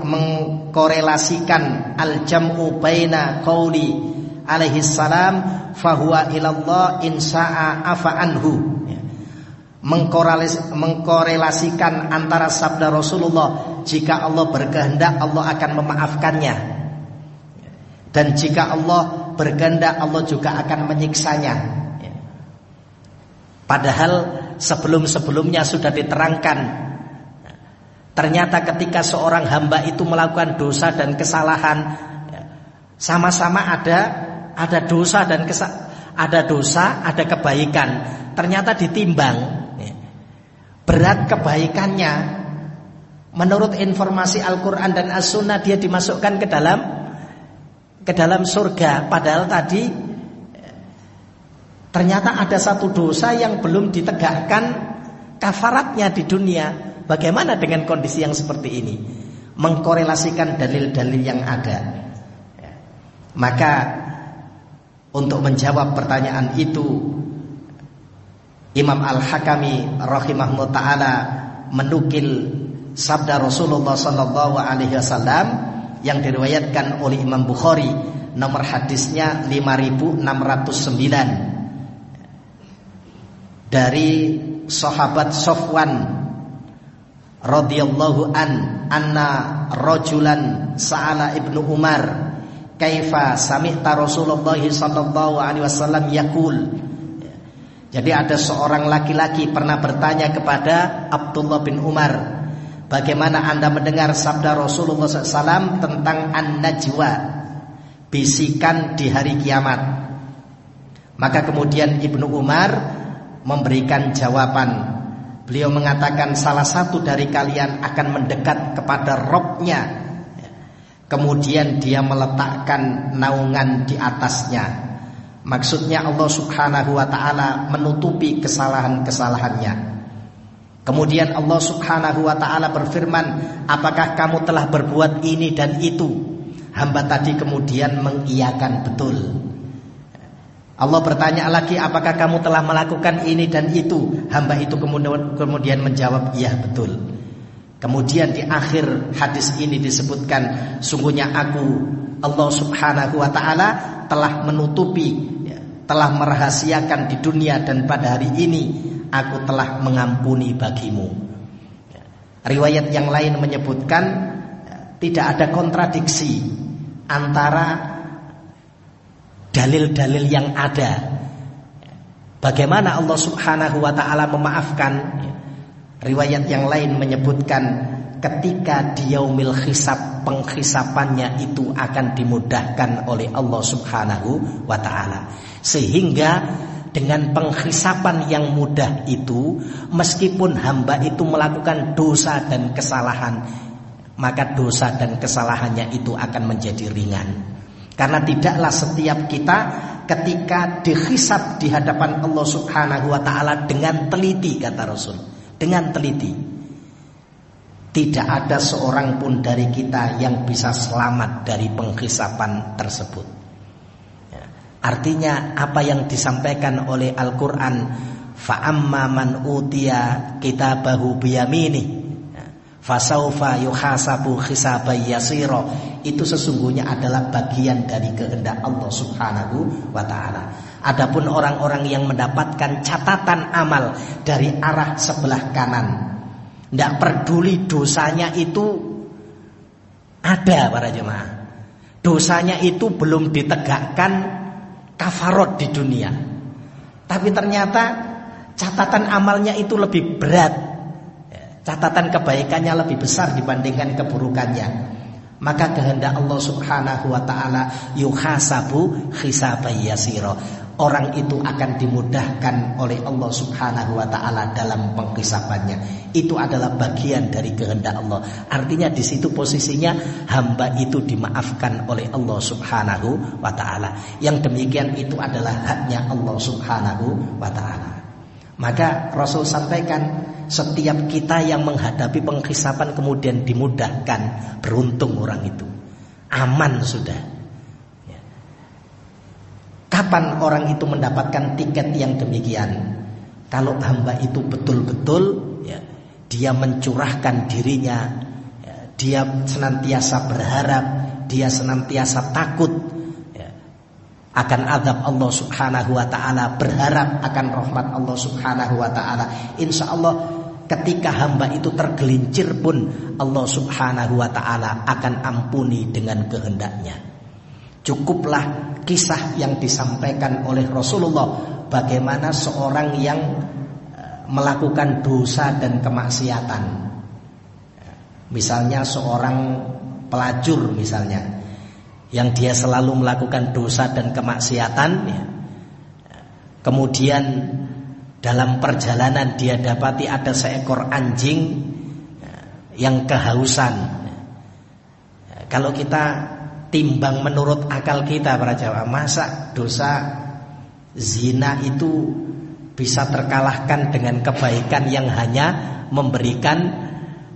mengkorelasikan al-jam'u baina qauli alaihi salam fahuwa ilallah insa'a afa anhu ya. mengkorelasikan antara sabda Rasulullah jika Allah berkehendak Allah akan memaafkannya dan jika Allah berkehendak Allah juga akan menyiksanya. Ya. Padahal sebelum-sebelumnya sudah diterangkan. Ternyata ketika seorang hamba itu melakukan dosa dan kesalahan ya, Sama-sama ada ada dosa dan kesa ada dosa, ada kebaikan. Ternyata ditimbang ya. Berat kebaikannya. Menurut informasi Al-Quran dan As-Sunnah Dia dimasukkan ke dalam ke dalam surga padahal tadi ternyata ada satu dosa yang belum ditegakkan kafaratnya di dunia. Bagaimana dengan kondisi yang seperti ini? Mengkorelasikan dalil-dalil yang ada. Maka untuk menjawab pertanyaan itu Imam Al-Hakami rahimahullah taala menukil sabda Rasulullah sallallahu alaihi wasallam yang diriwayatkan oleh Imam Bukhari nomor hadisnya 5609 dari sahabat Sofwan radhiyallahu an anna rajulan sa'ala ibnu Umar kaifa sami'ta Rasulullah sallallahu alaihi wasallam yaqul? Jadi ada seorang laki-laki pernah bertanya kepada Abdullah bin Umar Bagaimana anda mendengar sabda Rasulullah SAW tentang an-najwa Bisikan di hari kiamat. Maka kemudian Ibnu Umar memberikan jawaban. Beliau mengatakan salah satu dari kalian akan mendekat kepada robnya. Kemudian dia meletakkan naungan di atasnya. Maksudnya Allah subhanahu wa ta'ala menutupi kesalahan-kesalahannya Kemudian Allah Subhanahu wa taala berfirman, "Apakah kamu telah berbuat ini dan itu?" Hamba tadi kemudian mengiyakan betul. Allah bertanya lagi, "Apakah kamu telah melakukan ini dan itu?" Hamba itu kemudian menjawab, "Iya, betul." Kemudian di akhir hadis ini disebutkan, "Sungguhnya aku Allah Subhanahu wa taala telah menutupi, ya, telah merahasiakan di dunia dan pada hari ini aku telah mengampuni bagimu. Riwayat yang lain menyebutkan tidak ada kontradiksi antara dalil-dalil yang ada. Bagaimana Allah Subhanahu wa taala memaafkan? Riwayat yang lain menyebutkan ketika di yaumil hisab penghisapannya itu akan dimudahkan oleh Allah Subhanahu wa taala. Sehingga dengan penghisapan yang mudah itu meskipun hamba itu melakukan dosa dan kesalahan maka dosa dan kesalahannya itu akan menjadi ringan. Karena tidaklah setiap kita ketika dihisap di hadapan Allah Subhanahu wa taala dengan teliti kata Rasul, dengan teliti. Tidak ada seorang pun dari kita yang bisa selamat dari penghisapan tersebut. Ya. Artinya apa yang disampaikan oleh Al-Qur'an fa'amma man utiya kitabahu biyamini Fasaufa yuhasabu hisabay yasiro Itu sesungguhnya adalah bagian dari kehendak Allah subhanahu wa ta'ala Adapun orang-orang yang mendapatkan catatan amal dari arah sebelah kanan Tidak peduli dosanya itu ada para jemaah Dosanya itu belum ditegakkan kafarot di dunia. Tapi ternyata catatan amalnya itu lebih berat. Catatan kebaikannya lebih besar dibandingkan keburukannya. Maka kehendak Allah Subhanahu wa taala yuhasabu hisabai yasira orang itu akan dimudahkan oleh Allah Subhanahu wa taala dalam penghisapannya itu adalah bagian dari kehendak Allah artinya di situ posisinya hamba itu dimaafkan oleh Allah Subhanahu wa taala yang demikian itu adalah haknya Allah Subhanahu wa taala maka Rasul sampaikan setiap kita yang menghadapi penghisapan kemudian dimudahkan, beruntung orang itu. Aman sudah. Kapan orang itu mendapatkan tiket yang demikian? Kalau hamba itu betul-betul ya, dia mencurahkan dirinya, ya, dia senantiasa berharap, dia senantiasa takut ya, akan azab Allah Subhanahu wa taala, berharap akan rahmat Allah Subhanahu wa taala. Insya Allah Ketika hamba itu tergelincir pun Allah subhanahu wa ta'ala akan ampuni dengan kehendaknya Cukuplah kisah yang disampaikan oleh Rasulullah Bagaimana seorang yang e, melakukan dosa dan kemaksiatan Misalnya seorang pelacur misalnya Yang dia selalu melakukan dosa dan kemaksiatan ya. Kemudian dalam perjalanan dia dapati ada seekor anjing ya, yang kehausan. Kalau kita timbang menurut akal kita para Jawa, masa dosa zina itu bisa terkalahkan dengan kebaikan yang hanya memberikan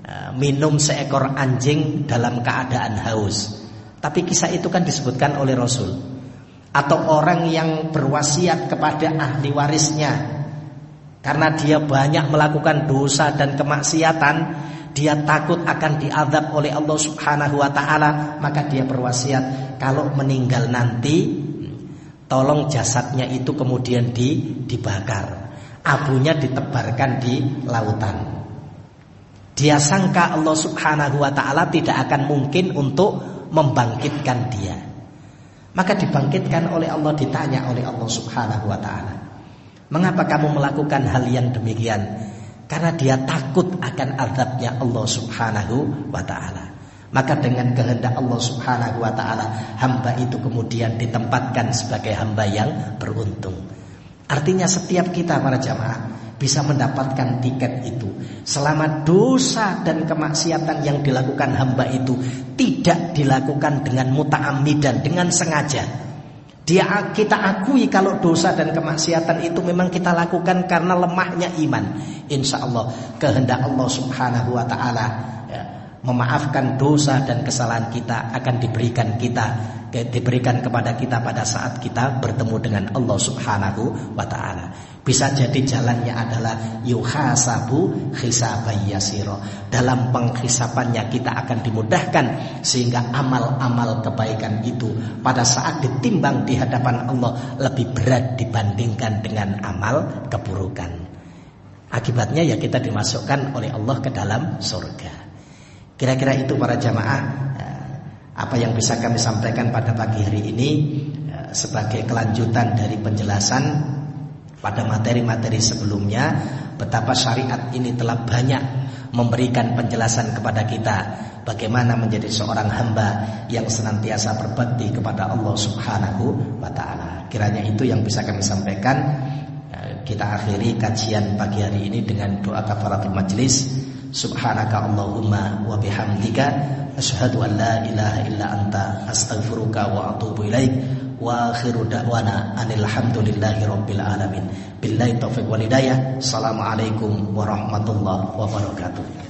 ya, minum seekor anjing dalam keadaan haus. Tapi kisah itu kan disebutkan oleh Rasul. Atau orang yang berwasiat kepada ahli warisnya karena dia banyak melakukan dosa dan kemaksiatan, dia takut akan diadab oleh Allah Subhanahu wa taala, maka dia berwasiat kalau meninggal nanti tolong jasadnya itu kemudian di, dibakar. Abunya ditebarkan di lautan. Dia sangka Allah Subhanahu wa taala tidak akan mungkin untuk membangkitkan dia. Maka dibangkitkan oleh Allah ditanya oleh Allah Subhanahu wa taala. Mengapa kamu melakukan hal yang demikian? Karena dia takut akan azabnya Allah Subhanahu wa taala. Maka dengan kehendak Allah Subhanahu wa taala, hamba itu kemudian ditempatkan sebagai hamba yang beruntung. Artinya setiap kita para jamaah bisa mendapatkan tiket itu selama dosa dan kemaksiatan yang dilakukan hamba itu tidak dilakukan dengan muta'amidan dengan sengaja dia kita akui kalau dosa dan kemaksiatan itu memang kita lakukan karena lemahnya iman. Insya Allah kehendak Allah Subhanahu Wa Taala ya, memaafkan dosa dan kesalahan kita akan diberikan kita diberikan kepada kita pada saat kita bertemu dengan Allah Subhanahu Wa Taala. Bisa jadi jalannya adalah yuhasabu hisabay yasiro. Dalam penghisapannya kita akan dimudahkan sehingga amal-amal kebaikan itu pada saat ditimbang di hadapan Allah lebih berat dibandingkan dengan amal keburukan. Akibatnya ya kita dimasukkan oleh Allah ke dalam surga. Kira-kira itu para jamaah eh, apa yang bisa kami sampaikan pada pagi hari ini sebagai kelanjutan dari penjelasan pada materi-materi sebelumnya betapa syariat ini telah banyak memberikan penjelasan kepada kita bagaimana menjadi seorang hamba yang senantiasa berbakti kepada Allah Subhanahu wa taala. Kiranya itu yang bisa kami sampaikan. Eh, kita akhiri kajian pagi hari ini dengan doa kafaratul majlis. Subhanaka Allahumma wa bihamdika asyhadu an la ilaha illa anta astaghfiruka wa atubu ilaik wa akhiru da'wana anil hamdulillahi rabbil alamin. Billahi taufiq wal hidayah. Assalamualaikum warahmatullahi wabarakatuh.